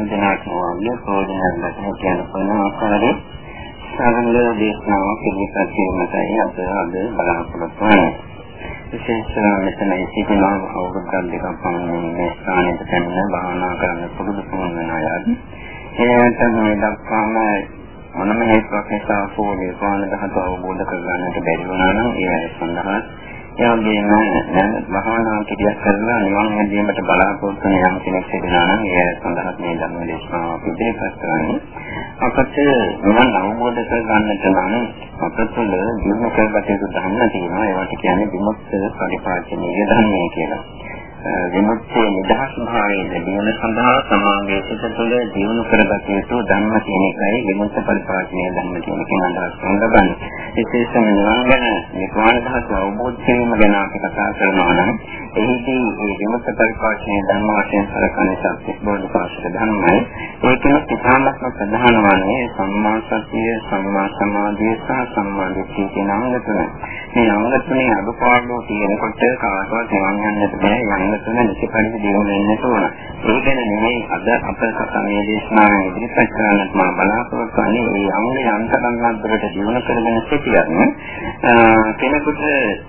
කවුරුත් හමුදාන්නේ මේ සම්දිනාත්ම වගේ ප්‍රෝජනයක් ගන්න කියන කොන ආකාරයේ සාරංග දේශනාවක් ඉදිරිපත් කිරීමටයි අප අද බලාපොරොත්තු වෙන්නේ. විශේෂයෙන් මෙතන සිටින අවුරුද්දක් දෙකක් පමණ මේ ස්ථානයට පැමිණ භාවනා කරන්න පුරුදු වුණ අයත් ඒකට මේ දක්වාම මොනම හේතුවක් නිසා හෝ නිර්වාණ ධාතුව අවබෝධ කරගන්නට බැරි වුණා නම් ඒ සඳහා ඒ වගේම දැන් භාවනා කිරියක් කරලා නිවන් ලැබීමට බලාපොරොත්තු වෙන යම් කෙනෙක් සිටිනවා නම් ඒ සඳහා මේ ධර්ම දේශනාව අපි ඉදිරිපත් කරන්නේ. අපට නිවන් අවබෝධ කරගන්නට නම් අපට තුළ දිනු කරගත යුතු ධර්ම තියෙනවා. ඒවට කියන්නේ විමුක්ත පරිපාලනීය ධර්මය කියලා. විමුක්තිය නිදහස් භාවයේ ලැබීම සඳහා සමාගයේ සිට තුළ දිනු කරගත යුතු ධර්ම කියන එකයි විමුක්ත පරිපාලනීය ධර්ම කියන කෙන අදහස් කරගන්නේ. විශේෂයෙන්ම නිවන් ගැන නිර්වාණ ධාතු අවබෝධ කිරීම ගැන අපි කතා කරනවා නම් එහිදී මේ විමුක්ත පරිපාලනීය ධර්ම වශයෙන් සලකන සත්‍ය බෝධිපාශක ධර්මයි. ඒකෙම ඉතාමත්ම ප්‍රධාන වන්නේ සම්මා සතිය, සම්මා සමාධිය සහ සම්මා දිට්ඨිය කියන අංග තුන. මේ අංග තුනේ අනුපාඩු තියෙනකොට කාටවත් නිවන් යන්නට බෑ. යන්න තුන නිසපරිදි දියුණු වෙන්න ඕන. ඒ ගැන නෙමෙයි අද අප සමයේ දේශනාවෙන් ඉදිරිපත් කරන්නත් මා බලාපොරොත්තු වෙන්නේ මේ අංග යන්තරන්වත් දුරට දියුණු කරගෙන සිටියත් කෙනෙකුට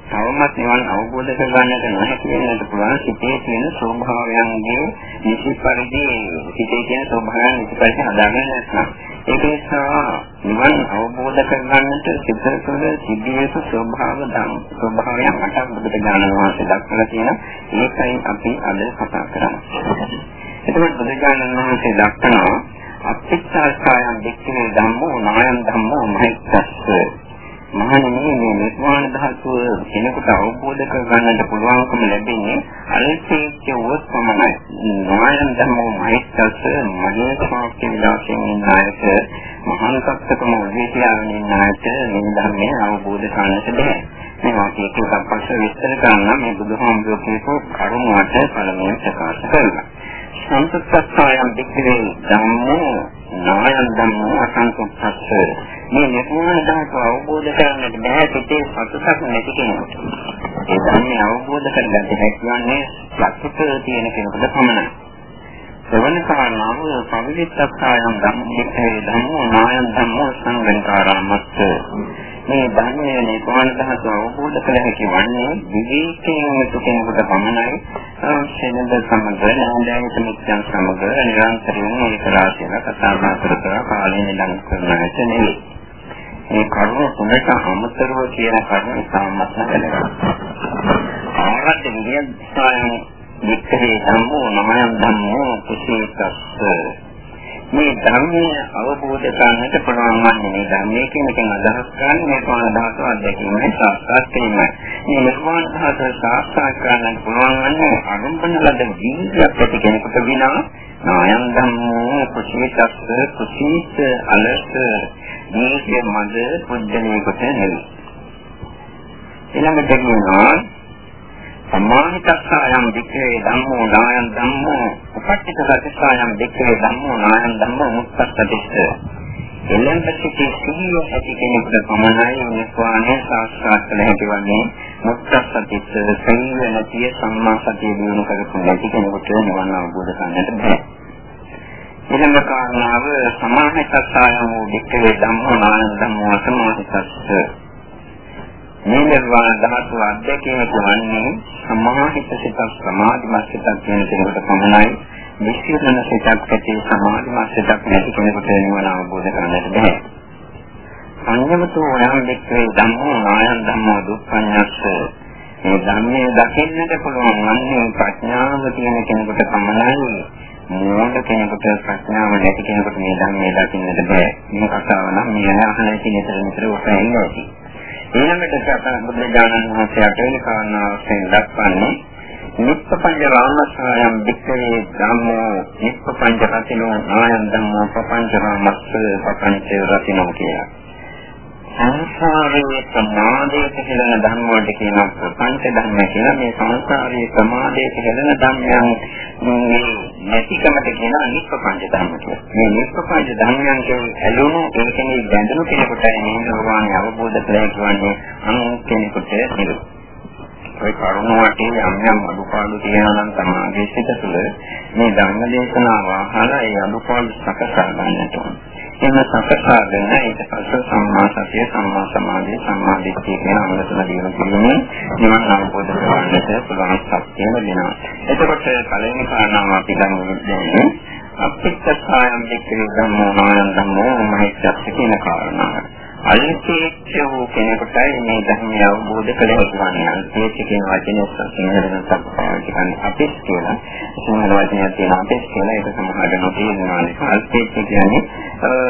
තවමත් නිවන් අවබෝධ කරගන්නට නොහැකි වෙන්නට පුළුවන් සිතේ තියෙන ස්වභාවයන්ගේ නිසපරිදි සිතේ තියෙන ස්වභාවයන් නිසපරිදි හදාගන්න නැත්නම් ඒක නිසා නිවන් අවබෝධ කරගන්නට සිත තුළ සිද්ධියසු ස්වභාව ධම් ස්වභාවයන් අටක් බුදුට ඥානවාස දක්වලා තියෙන ඒකයි අපි අද කතා කරන්නේ. එතකොට බුදුජානක වහන්සේ දක්වනවා අපිච්ඡාසයන් දෙක්කේ ධම්මෝ නායම් ධම්මෝ මහිත්‍ස්ස මහණෙනි මේ නිර්වාණ ධාතුව කෙනෙකුට අවබෝධ කරගන්නට පුළුවන්කම ලැබෙන්නේ අල්පේච්ඡ වූ පමණයි. නායන ධර්මෝ මහිත්‍ස්ස මගේ ශාක්‍ය විලාසයෙන් ඉන්නායක මහාන සත්‍යකම විද්‍යාවෙන් ඉන්නායක මේ ධර්මයේ අවබෝධ කරගන්නට බැහැ. මේ වාක්‍යයේ සම්පස්ස විස්තර කරන මේ බුදුහාමුදුරුවෝ කියපු කරුණාට පළමුවෙන් ප්‍රකාශ කරනවා. සංසත්තස්සයන් දෙකේ ධම්මෝ නායන ධම්මෝ අසංසත්තස්ස මේ නිර්වාණ ධාතුව අවබෝධ කරගන්නට බෑ සිතේ සතුටක් නැති කෙනෙකුට. ඒ ධර්මය අවබෝධ කරගන්න හැකියන්නේ සතුට තියෙන කෙනෙකුට පමණයි. එවන කාරණාව පවිත්‍රත්වයන් ධම්මයේ ධම්මෝ නායන් ධම්මෝ සංගණකාරාමත් මේ ධර්මයේ නිර්වාණ ධාතුව අවබෝධ කළ හැකි වන්නේ විවේකයෙන් යුතු කෙනෙකුට පමණයි ශෙනද සමග නන්දායක මිත්‍යන් සමග නිරන්තරයෙන් ඒක රාශියක කතා බහ කර කර කාලය නිලං කරන එක නෙවෙයි මේ කරුණ තුනට අමතරව කියන කරුණ ඉතාමත් වැදගත් ආරද්ධ විද්‍යාඥයන් වික්‍රේ ධම්මෝ නමයන් ධම්මෝ කුසීතස්ස මේ ධර්මයේ අවබෝධ කරගන්නට පුළුවන් වන්නේ මේ ධර්මයේ කියන එකෙන් අදහස් කරන්නේ මේ පාන ධාතු අධ්‍යක්ීමයි සාස්ත්‍රාත් වීමයි. මේ නිර්වාණ ධාතු සාස්ත්‍රාත් කරගන්නට පුළුවන් වන්නේ අනුම්පන ලද වීර්යයක් ඇති කෙනෙකුට විනා නායම් ධම්මෝ කුසීතස්ස කුසීත අලස මේකේ මද පුද්ගලයෙකුට නෙවෙයි. ඊළඟට කියනවා සම්මානිකස්සායම් වික්‍රේ ධම්මෝ නායම් ධම්මෝ උපට්ඨිත සත්‍යසායම් වික්‍රේ ධම්මෝ නායම් ධම්මෝ මුක්තස්සතිස්ස එලෙන් පිටි සිහිය ඇති කෙනෙකුට පමණයි නිස්වාණය සාක්ෂාත් කළ හැකි වන්නේ. මුක්තස්සතිස්ස සිහිය නැතිය සම්මා සතිය දිනු කරපු නැති කෙනෙකුට නිවන් අවබෝධ කරගන්නට බෑ. ඊළඟ කාරණාව සමාහිතස්සායම් වික්‍රේ ධම්මෝ නායම් ධම්මෝ සමාහිතස්ස මේ නිර්වාණ ධාතු අධ්‍යක්ෂණය කියන්නේ සමාහිත සිතක් සමාධිමත් සිතක් කියන කෙනෙකුට පමණයි. විශ්ලේෂණ සිතක් ඇති සමාධිමත් සිතක් නැති කෙනෙකුට නිවන අවබෝධ කරගන්නට බැහැ. සංයමතෝ යම් දෙක්කේ ධම්මෝ නායන් ධම්මෝ දුක්ඛඤ්ඤස්ස. මේ ධර්මයේ දකින්නට පුළුවන් වන්නේ ප්‍රඥාව තියෙන කෙනෙකුට පමණයි. මොන කෙනෙකුට ප්‍රඥාව නැති කෙනෙකුට මේ ධර්මයේ දකින්නට බෑ. මේ කතාව නම් මේ අහන ඉතින් නිතර නිතර ඔතන ඉන්නේ. ඊළඟට සතර බුදුරජාණන් වහන්සේ අටවෙනි කාරණාවෙන් දක්වන්නේ නිප්පංච රාමසායම් වික්‍රේ ධම්මෝ නිප්පංච රතිනෝ ආයන් ධම්මෝ පපංච රාමස්ස පපංච රතිනෝ කියලා. සංසාරයේ ප්‍රමාදයට හෙළන ධර්ම වලට කියනවා ප්‍රපංච ධර්ම කියලා. මේ සංසාරයේ ප්‍රමාදයට හෙළන ධර්මයන් මේ නැතිකමට කියනවා නිප්පංච ධර්ම කියලා. මේ නිප්පංච ධර්මයන් කියන්නේ ඇලුණු ඒකනේ බැඳුණු කෙනෙකුට මේ නිර්වාණය අවබෝධ කරගන්න කියන්නේ අනු කෙනෙකුට නෙවෙයි. ඒ කරුණ වටේ යම් යම් අඩුපාඩු තියෙනවා නම් තමයි සිත තුළ මේ ධර්ම දේශනාව අහලා ඒ අඩුපාඩු සකසා ගන්නට ඕන. එන්න සකසාගෙන ඊට පස්සේ සම්මා සතිය සම්මා සමාධිය සම්මා දිට්ඨිය කියන අංගතුන දිනු කිරීමේ නිවන් අවබෝධ කරගන්නට පුළුවන් ශක්තිය ලැබෙනවා. එතකොට පළවෙනි කාරණාව අපි ගන්නේ අපිච්චායම් දෙකේ ධම්මෝ නායම් ධම්මෝ මහිච්ඡත් කියන කාරණාව. අල්පේච්ඡ වූ කෙනෙකුටයි මේ ධර්මය අවබෝධ කළ හැකි වන්නේ. අල්පේච්ඡ කියන වචනේ සිංහලෙන් සම්පූර්ණ කරන්නේ අපිස් කියලා. සිංහල වචනයක් තියෙන අපිස් කියලා ඒක සමහරට නොතේරෙනවා. අල්පේච්ඡ කියන්නේ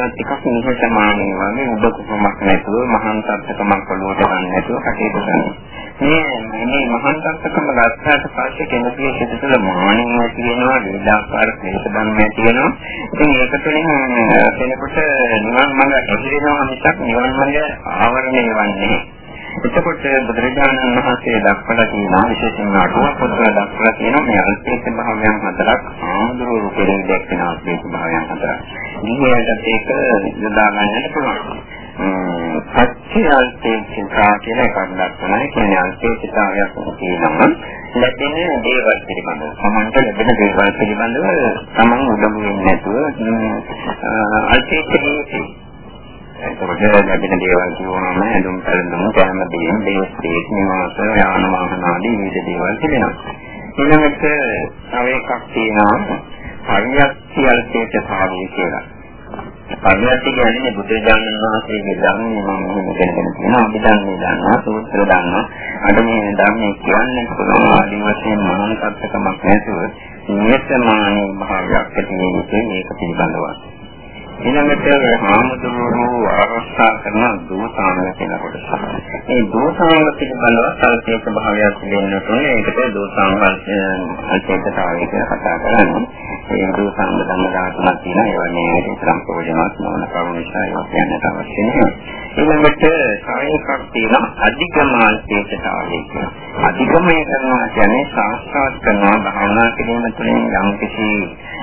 ටිකක් නිහතමානී වගේ උඩ කුමක් නැතුව මහාන් සත්‍යකමක් වලට ගන්න නැතුව කටයුතු කරනවා. මේ මේ මහාන් සත්‍යකම ගත්තාට පස්සේ කෙනෙකුගේ සිත තුළ මානිය ඇති වෙනවා, විවිධාකාර ක්ලේශ ධර්ම ඇති වෙනවා. ඉතින් ඒක තුළින් කෙනෙකුට නිවන් මඟ ඇහිරෙනවා මිසක් නිවන් මඟ ආවරණය වෙන්නේ එතකොට බුදුරජාණන් වහන්සේ දක්වලා තියෙනවා විශේෂයෙන්ම අටුව පොතේ දක්වලා තියෙනවා මේ අල්පේක භාවයන් හතරක් ආඳුරු කෙරෙහි දැක්වෙන අල්පේක භාවයන් හතරක්. ඊයටත් ඒක යොදා ගන්නට පුළුවන්. සත්‍ය අල්පේක්ෂතා කියන එකක් දක්වනවා. කියන්නේ අල්පේක්ෂතාවයක් තියෙනවා. ලැබෙන දේවල් පිළිබඳව සමන්ත ලැබෙන දේවල් පිළිබඳව තමන් උදව් වෙන්නේ නැතුව අල්පේක්ෂතාවයේ එතකොට ලැබෙන දේවල් කියවනම ඇඳුම් පැළඳුම් කැම දීම් දේශ දේශ නිවාස යාන වාහන ආදී විවිධ දේවල් තිබෙනවා. ඊළඟට තව එකක් තියෙනවා පරියක්ති අල්පේට භාවය කියලා. පරියක්ති කියන්නේ බුදුරජාණන් වහන්සේගේ ධර්මයේ මම මෙහෙම දැනගෙන තියෙනවා. අපි ධර්මයේ දන්නවා, සූත්‍ර දන්නවා. අද මේ ධර්මයේ කියන්නේ පුළුවන් ආදී වශයෙන් මහාන සත්‍යකමක් නැතුව නියතමානී භාවයක් ඇති වෙන මේක පිළිබඳව. ඊළඟට හාමුදුරුවෝ ආරක්ෂා කරන දෝසාංග කියන කොටස. මේ දෝසාංග පිළිබඳව සල්පේක භාවයක් දෙන්නට ඕනේ. ඒකට දෝසාංග අල්පේකතාවය කියලා කතා කරන්නේ. ඒ දෝසාංග ධර්ම දාතුනක් තියෙනවා. ඒවා මේ සම්පූර්ණවත් නොවන කරුණු නිසා ඒවා කියන්නට අවශ්‍ය නැහැ. ඊළඟට කායයක් තියෙන අධිගමාල්පේකතාවය කියලා. අධිගමනය කරනවා කියන්නේ සාස්ත්‍රාත් කරනවා භාවනා කිරීම තුළින් යම් කිසි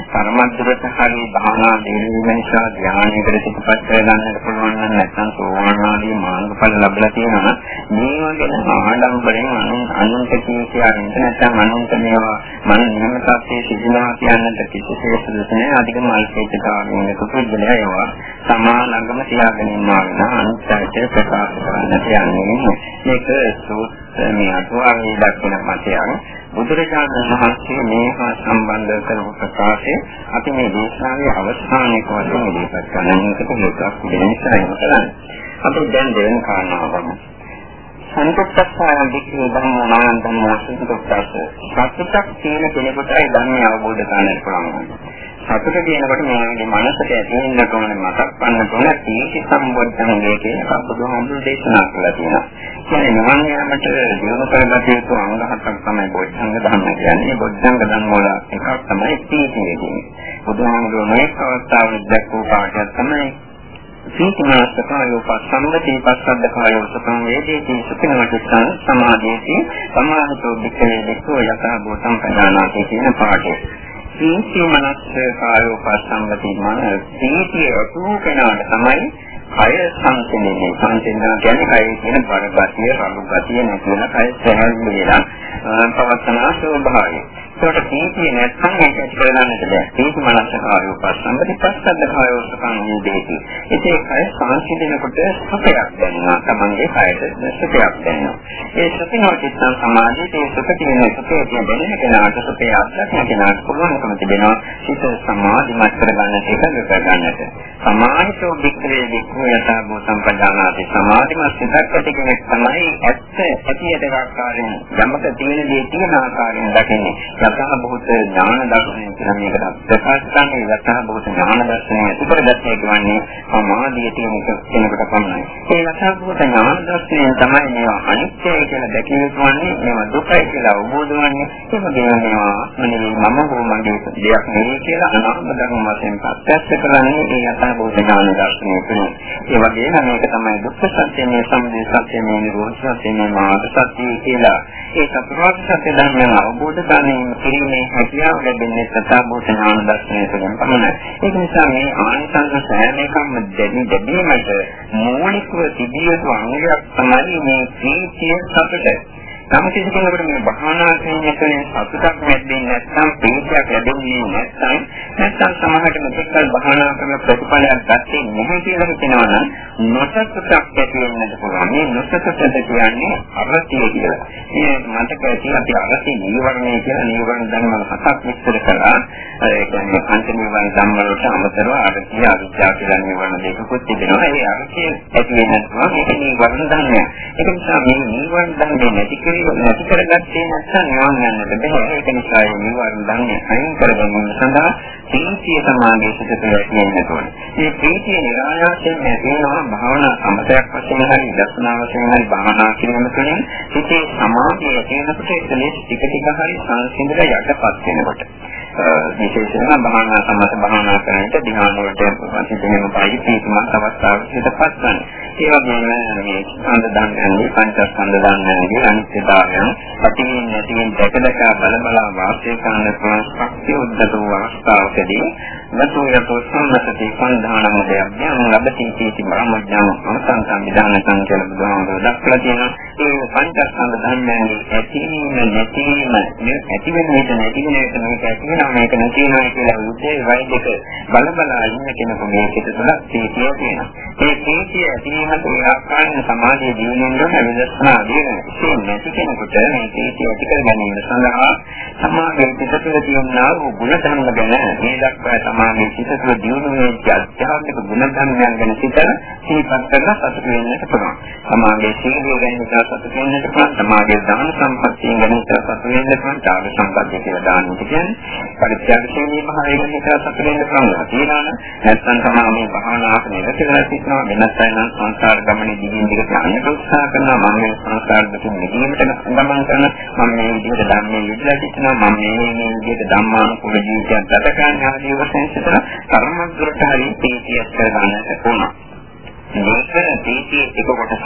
පරමද්දරට හරි භාවනා දිනවීම නිසා ධ්‍යානයකට පිටපත් කරගන්නට පුළුවන් නම් නැත්නම් සෝවාන් ආදී මාර්ගඵල ලැබලා තියෙනවා මේවා ගැන ආඩම්බරෙන් අනුන්ට කියන්න නැත්නම් අනුන්ට මේවා මන නියම තත්ත්වයේ සිදුනවා කියන්නට කිසිසේත් සුදුසුනේ අධික මල්පේචකාවෙන් කුපුද්දලය ඒවා සමා ළඟම තියාගෙන ඉන්නවා නම් අනිත්‍යයට ප්‍රකාශ කරන්නට යන්නේ මේක සූත්‍ර මේ අටුවාවේ දක්වන මතයක්. බුදුරජාණන් වහන්සේ මේ හා සම්බන්ධ කරපු ප්‍රකාශය අපි මේ දේශනාවේ අවසානයේ වශයෙන් ඉදිරිපත් කරන්නට හේතුවක් වෙන නිසා ඒක කරන්නේ. අපි දැන් දෙවෙනි කාරණාව ගමු. සංකප්පස්සයන් විකේ ධර්ම නාම ධර්ම සංකප්පස්ස. සත්‍යයක් තියෙන කෙනෙකුටයි ධර්මය අවබෝධ කරගන්න පුළුවන්. සතුට කියනකොට මේ මනසට ඇදෙන්න ඕන මතක් ගන්න ඕන තීටි සම්බොධ්ධංගය කියන එක බුදුහාමුදුරු දේශනා කළා තියෙනවා. කියන්නේ නිවන් යාමට දිනු කරගත යුතු අංග හතක් තමයි බොද්ධංග ධර්ම කියන්නේ. බොද්ධංග ධර්ම වල එකක් තමයි තීටිය කියන්නේ. බුදුහාමුදුරු මේ අවස්ථාවේ දැක්වූ පාඩයක් තමයි සීතමාස්තකායෝ පස්සම්බති පස්සද්දකායෝ සුඛං වේදේති සුඛිනවචිත්තං සමාධියති සමාහිතෝ වික්ඛේ දෙකෝ යථා භූතං පදානාති කියන පාඩය. සීති මනස්ස කායෝ පස්සම්බති මන සීතිය අසු කෙනාට තමයි කය සංසිඳෙන්නේ සංසිඳන කියන්නේ කය කියන බර ගතිය රළු ගතිය නැතිවම කය සැහැල්ලු වෙලා පවත්තන ස්වභාවය. ඒකට තීතිය නැත්නම් ඒක ඇති කරගන්නට බෑ. තීති මනසකාරය උපස්සම්බති පස්සද්ද කායෝ සකං වේදේති. ඉතින් කය සංසිඳනකොට සුඛයක් දැනෙනවා. තමන්ගේ කයට සුඛයක් දැනෙනවා. ඒ සුඛිනෝ චිත්තං සමාධියේ ඒ සුඛ කියන සුඛය කියන දැනෙන කෙනාට සුඛය අත්දැකීම කෙනාට පුළුවන්කම තිබෙනවා. හිත සමාධිමත් කරගන්නට ඒක කරගන්නට. සමාහිතෝ වික්‍රේ වික්‍රේ යථා භූතං පජානාති. සමාධිමත් සිතක් ඇති කෙනෙක් තමයි ඇත්ත ඇතියට ආකාරයෙන් යමක තියෙන දේ තියෙන ආකාරයෙන් දකින්නේ. යතහ භූත ඥාන දර්ශනය කියලා මේකට ප්‍රකාශ කරන්නේ යතහ භූත ඥාන දර්ශනය උපරදත්ය කියන්නේ සමාධිය තියෙන කෙනෙකුට පමණයි. ඒ යතහ භූත ඥාන දර්ශනය තමයි මේවා අනිත්‍යයි කියලා දැකිය යුතුන්නේ මේවා දුකයි කියලා අවබෝධ වන්නේ ඒ වගේම මේවා මනෙවි මම හෝ මගේ දෙයක් නෙවෙයි කියලා අනාත්ම ධර්ම වශයෙන් ප්‍රත්‍යක්ෂ කරන්නේ ඒ යතහ භූත ඥාන දර්ශනය තුළින්. ඒ වගේම මේක තමයි දුක්ඛ සත්‍ය මේ සමුදය සත්‍ය මේ නිරෝධ සත්‍ය මේ මාර්ග සත්‍ය කියලා ඒ චතුරාර්ය සත්‍ය ධර්මයන් අවබෝධ කරගන්න කිරීමේ හැකියාව ලැබෙන්නේ සත්‍යබෝධ ඥාන දර්ශනය තුළින් පමණයි. ඒක නිසා මේ ආනිසංස සෑම එකක්ම දෙවි දෙවීමට මූලිකව තිබිය යුතු අංගයක් තමයි මේ ප්‍රීතිය සතුට. තම කිසි කෙනෙකුට මේ භාවනා කරනකොට සතුටක් ලැබෙන්නේ නැත්නම් ප්‍රීතියක් ලැබෙන්නේ නැත්නම් නැත්නම් සමහරට මෙතෙක්කල් භාවනා කරන ප්‍රතිඵලයක් ගත්තේ නැහැ කියලා හිතනවා නම් නොසතුටක් ඇති වෙන්නත් පුළුවන්. මේ නොසතුට කියන්නේ අරතිය කියලා. මේ මතක ඇති අපි අරතිය නීවරණය කියලා නීවරණ ධර්ම හතක් විස්තර කළා. ඒ කියන්නේ පංච නීවරණ ධර්ම වලට අමතරව අරතිය අවිද්‍යාව කියලා නීවරණ දෙකකුත් තිබෙනවා. ඒ අරතිය ඇති වෙන්නත් පුළුවන්. මේක නීවරණ ධර්මයක්. ඒක නිසා මේ නීවරණ ධර්ම නැති කරේ නැති කරගත්තේ නැත්නම් නිවන් යන්නට බැහැ. ඒක නිසා මේ නිවර්ණ ධර්මයේ අයින් කරගැනීම සඳහා ප්‍රීතිය සමාධිය සිට ප්‍රයත්නයක් ඕනේ. මේ ප්‍රීතිය නිරායාසයෙන් නැතිවෙනවා භාවනා සමතයක් වශයෙන් හරි දර්ශනා වශයෙන් හරි භාවනා කිරීම තුළින් සිතේ සමාධිය තියෙනකොට එතන ටික ටික හරි සංසිඳලා යටපත් වෙනකොට. විශේෂයෙන්ම භාවනා සමත භාවනා කරනකොට ධ්‍යාන වලට සිදුවෙන පරිදි තීක්ෂණ අවස්ථාවකට හිතපත් ගන්න. ඒ වගේම මේ ස්කන්ධ ධර්මයන්ගේ පංචස්කන්ධ ධර්මයන්ගේ අනිත්‍යතාවයන් ඇතිවෙන නැතිවෙන දැක දැක බල බල වාසය කරන පුළුවන් ශක්තිය උද්දත වූ අවස්ථාවකදී නතු යතෝ සම්මතති සංධාන මොදයන් ලබති කීති බ්‍රහ්මඥාන සංසං විධාන සංකල්ප බුදුහාමුදුරුවෝ දක්වලා තියෙනවා ඒ පංචස්කන්ධ ධර්මයන්ගේ ඇතිවීම නැතිවීම මේ ඇති වෙන විට නැති වෙන විට මේක ඇති වෙනවා මේක නැති වෙනවා කියලා උදේ වෛද්‍යක බල බල ඉන්න කෙනෙකු මේ පිට තුළ තීතිය තියෙනවා ඒ තීතිය ඇතිවීමට ඒ ආකාරයෙන් සමාධිය දිනුනොත් විදර්ශනා දින ඒ නැති කෙනෙකුට මේ තීතිය ඇති කර ගැනීම සඳහා සමාධිය පිට තුළ තියෙනා වූ ගුණ ධර්ම ගැන මේ දක්වා සමාගයේ සිත තුළ දියුණුවේ අධ්‍යාත්මික ගුණධර්මයන් ගැන සිතන සිහිපත් කරලා සතුට වෙන්නට පුළුවන්. සමාගයේ සීලය ගැන හිතා සතුට වෙන්නට පුළුවන්. සමාගයේ දාන සම්පත්තිය ගැන හිතා සතුට වෙන්නට පුළුවන්. දාන සම්පත්තිය කියලා දාන කියන්නේ පරිත්‍යාගශීලී භාවය ගැන හිතා සතුට වෙන්න පුළුවන්. තියනවනේ නැත්නම් තමයි මේ භාවනාවක නිරතලා සිටිනවා. වෙනස් අය නම් සංසාර ගමනේ දිගින් දිගට යන්න උත්සාහ කරනවා. මම මේ සංසාර දෙකෙන් මිදීමට ගමන් කරන මම මේ විදිහට ධර්මයේ යෙදලා සිටිනවා. මම මේ මේ විදිහට ධම්මානුකූල ජීවිතයක් ගත කරන්න ආදී වශයෙන් සිතන කර්මද්දරට හරිය තීතියක් කරගන්නට ඕන. මේක තීතිය එක කොටසක්.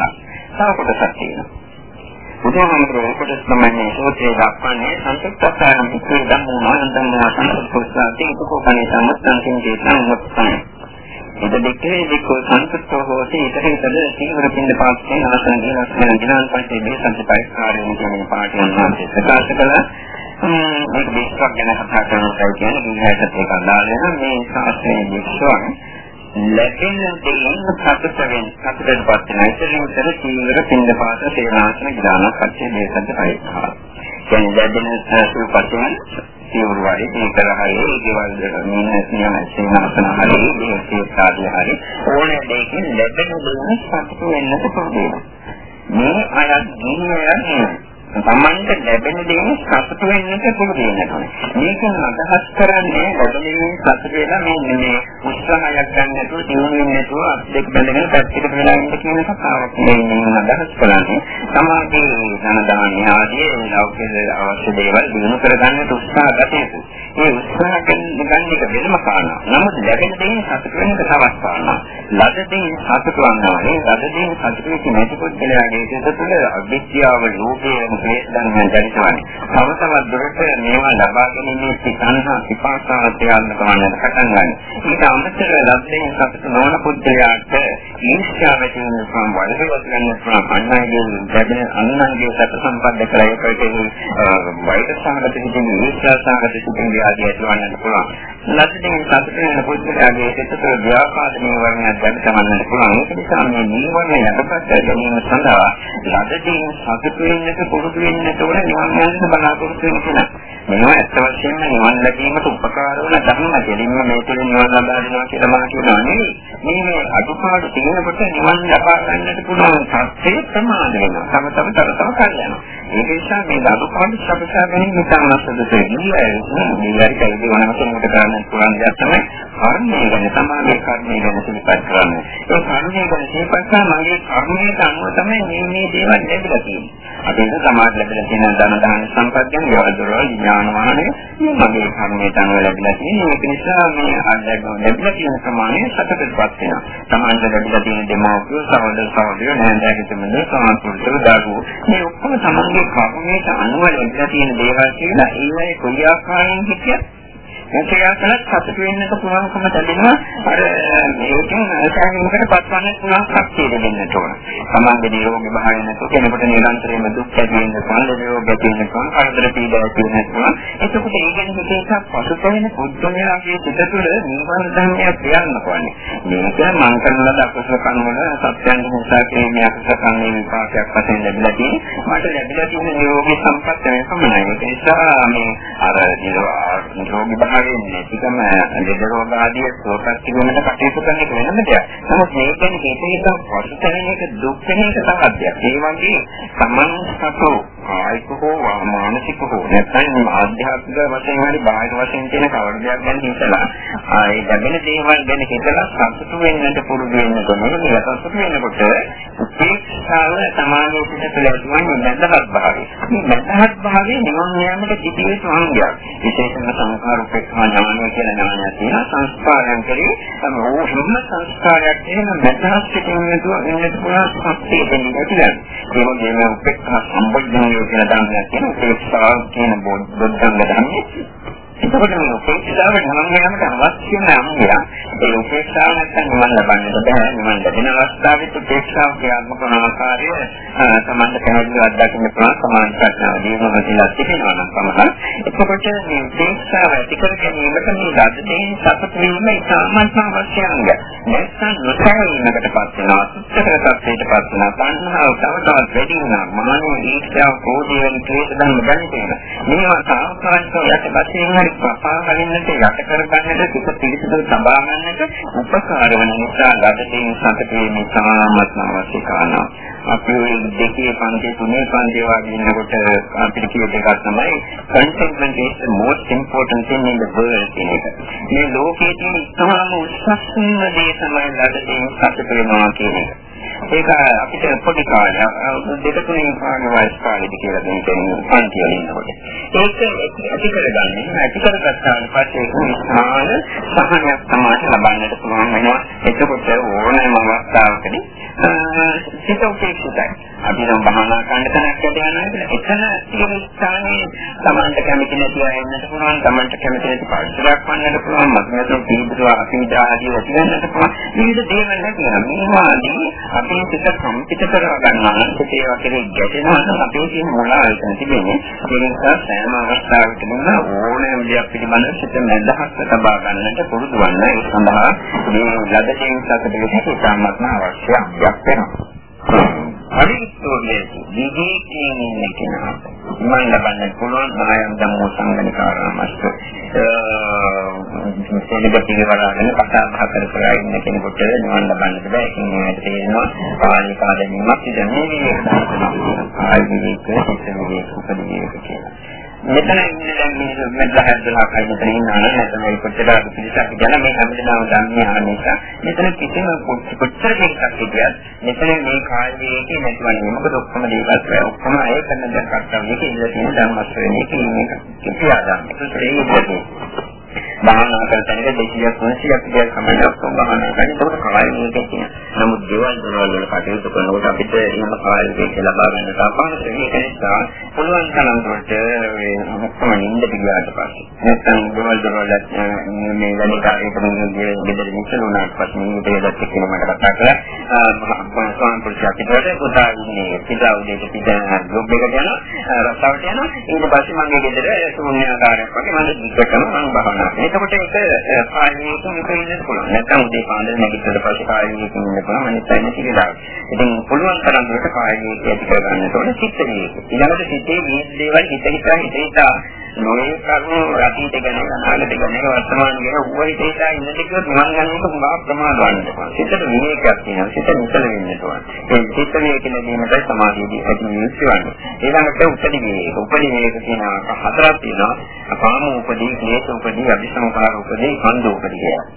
තව කොටසක් තියෙනවා. බුදුහාමුදුරුවෝ කොටස් තමයි සෝත්‍රයේ දක්වන්නේ සංසුප්තසාරම් ඉක්ේ ධම්මෝ මානන්දම්මෝ සංසුප්තසාරති උපකෝපනේ සම්මතං කිංචේ සම්මතං ඉද දෙකේ දෙක සංසුප්තෝ හෝති ඊටහිතද සීවර පින්ද පාස්සේ ආසන දිනස්මන දිනාන් පස්සේ මේ සංසපයිස්කාරයෙන් කියන පාඩියන් වාසේ ප්‍රකාශ කළා මේක විශ්වාස ගැන කතා කරනවා කියන්නේ දුන්නට ඒක අදාළ වෙන මේ ශාස්ත්‍රයේ විශ්වාස ලැබෙන දෙයින් සතුට වෙන සතුටටපත් වෙන ඉතිරිමතර සීවර පින්ද පාත සේනාසන ගානක් පස්සේ මේ සඳහායි. කියන්නේ ලැබෙන සූපතෙන් සිවුරු වගේ ඒකර හරි ඒකවල නියම නියම සේනාසන හරි මේ සාධ්‍ය හරි ඕනෑ දෙයකින් ලැබෙන දෙයින් සතුට වෙන්නට පුළුවන්. මේ අයත් දුන්නේ තමන්ට ලැබෙන දේ සතුට වෙන්නට පුළුවන් වෙනවා. මේකෙන් අදහස් කරන්නේ ලැබෙන සතුට වෙලා මේ මේ උත්සාහයක් ගන්න නැතුව දිනු වෙන්නේ නැතුව අත්දෙක් බඳගෙන පැත්තකට වෙලා ඉන්න කියන කතාවක් නෙවෙයි අදහස් කරන්නේ. සමාජයේ ධන දාන ආදී ලෞකික අවශ්‍ය දේවල් දිනු කරගන්න උත්සාහ ගන්න ඒ උත්සාහ ගන්න එක වෙනම කාරණා. නමුත් ලැබෙන දේ සතුට වෙන එක තවත් කාරණා. ලද දේ සතුට වන්නවා. ඒ ලද දේ සතුට වෙච්ච නැති පුද්ගලයාගේ සිත තුළ අවිද්‍යාව, ලෝභය, වේදනාව දැනිටවන්නේ. තව තවත් දුරට මේවා ලබා ගැනීමේ සිතන්හා විපාකාව තියන්න කමන්න පටන් ගන්න. ඊට අමතරව ලද්දේ සතුට නොවන පුද්ගලයාට ඊර්ෂ්‍යාව තියෙන සම්බන්ධවත් ගන්න පුළුවන්. අන්නයිගේ ලැබෙන අන්නයිගේ සත සම්පන්න කරලා ඒකට වෛර සාගත සිටින ඊර්ෂ්‍යා සාගත සිටින ආදී ඇතිවන්නත් පුළුවන්. ලද්දේ සතුට වෙන පුද්ගලයාගේ සිත තුළ ව්‍යාපාද නිවර්ණයක් දැක තමන්නට පුළුවන්. ඒක නිසා මේ නිවර්ණය යටපත් ගැනීම සඳහා ලද්දේ සතුට වෙන්නට පුරුදු වෙන්නට ඕන නිවන් යන්න බලාපොරොත්තු වෙන කෙනා. මේවා ඇත්ත වශයෙන්ම නිවන් ලැබීමට උපකාර වන ධර්ම දෙලින්ම මේ තුළ නිවන් ලබා දෙනවා කියලා මම කියනවා නෙවෙයි. මේ මේ අදුපාඩු තියෙනකොට නිවන් ලබා ගන්නට පුළුවන් සත්‍යය ප්‍රමාද වෙනවා. තම තම තර තම කල් යනවා. ඒක නිසා මේ අදුපාඩු සපසා ගැනීම ඉතාමත් සුදුසුයි. මේ වැඩි වෙනම කෙනෙකුට කරන්න පුළුවන් දෙයක් තමයි කර්මය ගැන සමාධි කර්මය ගැන සිහිපත් කරන්න. ඒ කර්මය ගැන සිහිපත් කරන මගේ කර්මයට අනුව තමයි මේ මේ දේවල් ලැබිලා තියෙන්නේ. අපි ඒක සමාජ ලැබිලා තියෙන ධන දාන සම්පත්තියන් වලදරවල් ඥාන වාහනය මගේ කර්මයට අනුව ලැබිලා තියෙන්නේ. ඒක නිසා මේ අල්ලගෙන ලැබිලා තියෙන ප්‍රමාණය සතටපත් වෙනවා. සමාජ ලැබිලා තියෙන දෙමෝපිය සහෝදර සහෝදරියෝ නැන්දෑගේ තුමද සමාජපුරුෂව දාගෝ. මේ ඔක්කොම සමාජයේ කර්මයට අනුව ලැබිලා තියෙන දේවල් කියලා ඒවයි කොයි ආකාරයෙන් here හිටියත් ක්‍රියාකලත් සතුට වෙන්නට පුළුවන්කම ලැබෙනවා. අර මේකෙන් සාහිණයකට පත්වන්න පුළුවන් ශක්තිය දෙන්නට ඕන. සමාජ නිරෝගී භාවය නැතුව කෙනෙකුට නිරන්තරයෙන්ම දුක් ඇති වෙන්න පුළුවන්, නිරෝගී ඇති වෙන්න පුළුවන්, කරදර පීඩා ඇති වෙන්න පුළුවන්. එතකොට ඒ ගැන හිතේක පසුතැවෙන පුද්ගලයාගේ සිත තුළ නිවන ධර්මයක් කියන්න ඕනේ. මේක මම කරන ලද අකුසල කර්ම වල සත්‍යයන් නිසා කිරීමේ අකුසල කර්මයේ විපාකයක් වශයෙන් ලැබිලා තියෙන්නේ. මට ලැබිලා තියෙන නිරෝගී සම්පත් මේ පමණයි. ඒක නිසා මේ අර නිරෝගී භාවයෙන් නැතිකම ලෙඩ රෝග ආදී සෝපත් වීමට කටයුතු කරන එක වෙනම දෙයක්. නමුත් මේක ගැන හිතේක පසුතැවෙන එක දුක් වෙන එක තමයි දෙයක්. ඒ වගේ සමන් සතෝ කායික හෝ මානසික හෝ නැත්නම් ආධ්‍යාත්මික වශයෙන් හරි බාහිර වශයෙන් තියෙන කවර දෙයක් ගැන හිතලා ආයේ ලැබෙන දේවල් ගැන හිතලා සතුටු වෙන්නට පුරුදු වෙන්න ඕනේ. මේ සතුටු වෙනකොට උපේක්ෂාව සමානව පිට ලැබුණා නැදහත් භාවය. මේ නැදහත් භාවය නිවන් යාමට කිසිවෙ සංඥාවක්. විශේෂයෙන්ම සංස්කාර උපේක්ෂා ඥානය කියන ඥානය තියෙන සංස්කාරයන් කෙරේ ඕනම සංස්කාරයක් එහෙම නැදහත් පිටින් නේතුව එන්නත් පුළුවන් ශක්තිය දෙන්නේ කියලා. ඒ වගේම උපේක්ෂා සම්බුද්ධය කියන ධර්මයක් කියන උපේක්ෂා කියන බොද්ධංග ධර්මයේ එතකොට මේ උපේක්ෂාව නිවන් යාමට අවශ්‍ය නම් ඒ උපේක්ෂාව නැත්නම් නිවන් ලබන්නට බෑ. නිවන් ලැබෙන අවස්ථාවෙත් උපේක්ෂාව ක්‍රියාත්මක කරන ආකාරය සමන්ද පැහැදිලිව අත්දකින්න පුළුවන් සමාන ප්‍රඥාව දිනවම කියලා තිබෙනවා නම් සමහර. එතකොට මේ උපේක්ෂාව ඇති කර ගැනීමට මේ ධර්මයෙන් සතුට වීම ඉතාමත් අවශ්‍ය අංගයක්. නැත්නම් නොසැලීමකට පත් වෙනවා. සුත්තර තත්ත්වයට පත් වෙනවා. තණ්හාව තව තවත් වැඩි වෙනවා. මානව ඊර්ෂ්‍යාව, ක්‍රෝධය වැනි ක්ලේශ ධර්ම දැනෙනවා. මේවා සාමාන්‍යයෙන් යටපත් වෙන පපා හරින්නට යට කරගන්නට දුක පිළිසිදු සබා ගන්නට උපකාර වන නිසා ලදදී සතුට වීම සමානවත් අවශ්‍ය කාරණා. අපි දෙකේ පන්ති තුනේ පන්ති වගේ ඉන්නකොට අපිට කියව දෙකක් තමයි contentment is the most important thing in the world කියන එක. මේ ලෝකයේ තියෙන ඉතාම උත්සාහම දේ තමයි ලදදී සතුට වෙනවා කියන එක. ඒක අපිට පොඩි කාලේ දෙක තුනේ කාලේ වයස් කාලෙදි කියලා දෙන්නේ පන්ති වල ඉන්නකොට. ඒක ඇති කරගන්නේ ඇති කරගත්තාන් පස්සේ විස්මාන සහනයක් තමයි ලබන්නට පුළුවන් වෙනවා. එතකොට ඕනෑම අවස්ථාවකදී සිත උපේක්ෂිතයි. අපි නම් භාවනා කරන්න තැනක් යනවා කියලා. එතන තියෙන ස්ථානයේ Tamanට කැමති නැති අය ඉන්නත් පුළුවන්, Tamanට කැමති නැති පරිසරයක් වන්නත් පුළුවන්, මතකයෙන් තීව්‍ර අපීඩා ආදී ඇති වෙන්නත් පුළුවන්. විවිධ දේවල් නැතිනම් මේවාදී අපේ සිත සම්පිත කරව ගන්නවා නම් සිතේ වගේ ගැටෙනවා නම් අපේ තියෙන මොනවා එතන තිබෙන්නේ. ඒ නිසා සෑම අවස්ථාවකදීම ඕනෑම දෙයක් පිළිබඳව සිත මැදහත් තබා ගන්නට පුරුදු වන්න. ඒ සඳහා මේ ලදකින් සැකදෙක ඉතාමත්ම අවශ්‍යයක් වෙනවා. අරිස්තෝලයේ විවේකයෙන් ඉන්න කෙනා. මම ලබන්න පුළුවන් මායම් ධම්ම සංගණිකාරාමස්ස. සෙනග පිළිවරාගෙන කතා බහ කර කර ඉන්න කෙනෙකුට නිවන් ලබන්නට බෑ. ඒකෙන් ඒකට තේරෙනවා පාලි කාදෙන්නක් ඉඳන්නේ මේ ආයි විවේක සිත විවේක උපදීවේක කියලා. මෙතන ඉන්නේ දැන් මේ මෙතන හැදලා කයි මෙතන ඉන්නවා නැත්නම් මේ කොච්චර පිළිසක් ගැන මේ හැමදේම දන්නේ ආන නිසා මෙතන කිසිම කොච්චර දෙයක් හිටියත් මෙතන මේ කාය වේගයේ නැතිවන්නේ. මොකද ඔක්කොම දේවල් ඔක්කොම අය කරන දේ කර්තව්‍යක ඉඳලා තියෙන ධර්ම ශ්‍රේණිය කියන එක. කියා ගන්න. ඒක භාවනා කරන තැනක 200ක් 300ක් විතර සමහරවිට ඔක්කොම භාවනා කරනකොට කාය මේක කියන. නමුත් දේවල් දරවල් වල කටයුතු කරනකොට අපිට එහෙම කාය මේක ලබා ගන්න තාපහසු මේක නිසා පුළුවන් තරම් වලට මේ ඔක්කොම නින්ද පිළිගාට පස්සේ. නැත්නම් දේවල් දරවල් මේ වැඩි කාර්යයකට ගෙදර නිසලුණාට පස්සේ මේ දෙයක් කියන මට කතා කළා. මම ස්වාමීන් වහන්සේ අපිට පුතා ඉන්නේ පිටා උදේට පිට ජොබ් එකට යනවා රස්සාවට යනවා ඊට පස්සේ මගේ ගෙදර ශූන්‍යාකාරයක් වගේ මම දිගටම මම භාවනා කරනවා. එතකොට ඒක කායික විපරිණාමයක් පුළුවන්. නැත්නම් උදේ පාන්දර නැගිටිලා පස්සේ කායික ඉන්න පුළුවන් අනිත් අය නැතිලා. ඉතින් පුළුවන් තරම් දුරට කායික ඇති කරගන්න ඕනේ චිත්ත විවේක. ඊළඟට සිතේ මේ දේවල් හිත හිතා හිත හිතා නොයේ කරුණු අතීත ගැන අනාගත ගැන වර්තමාන ගැන ඌව හිත හිතා ඉන්න දෙක මම ගන්නක මා ප්‍රමාද වන්න. සිතට විවේකයක් තියෙනවා. සිත නිසල වෙන්න ඕන. ඒ චිත්ත විවේක ලැබීමට සමාධියදී ඇති නිවිස් වන්නේ. ඊළඟට උපදී විවේක. උපදී විවේක කියන හතරක් තියෙනවා. අපාම උපදී, ක්ලේශ උපදී, අபிසංකාර උපදී, කන්ද උපදී කියලා.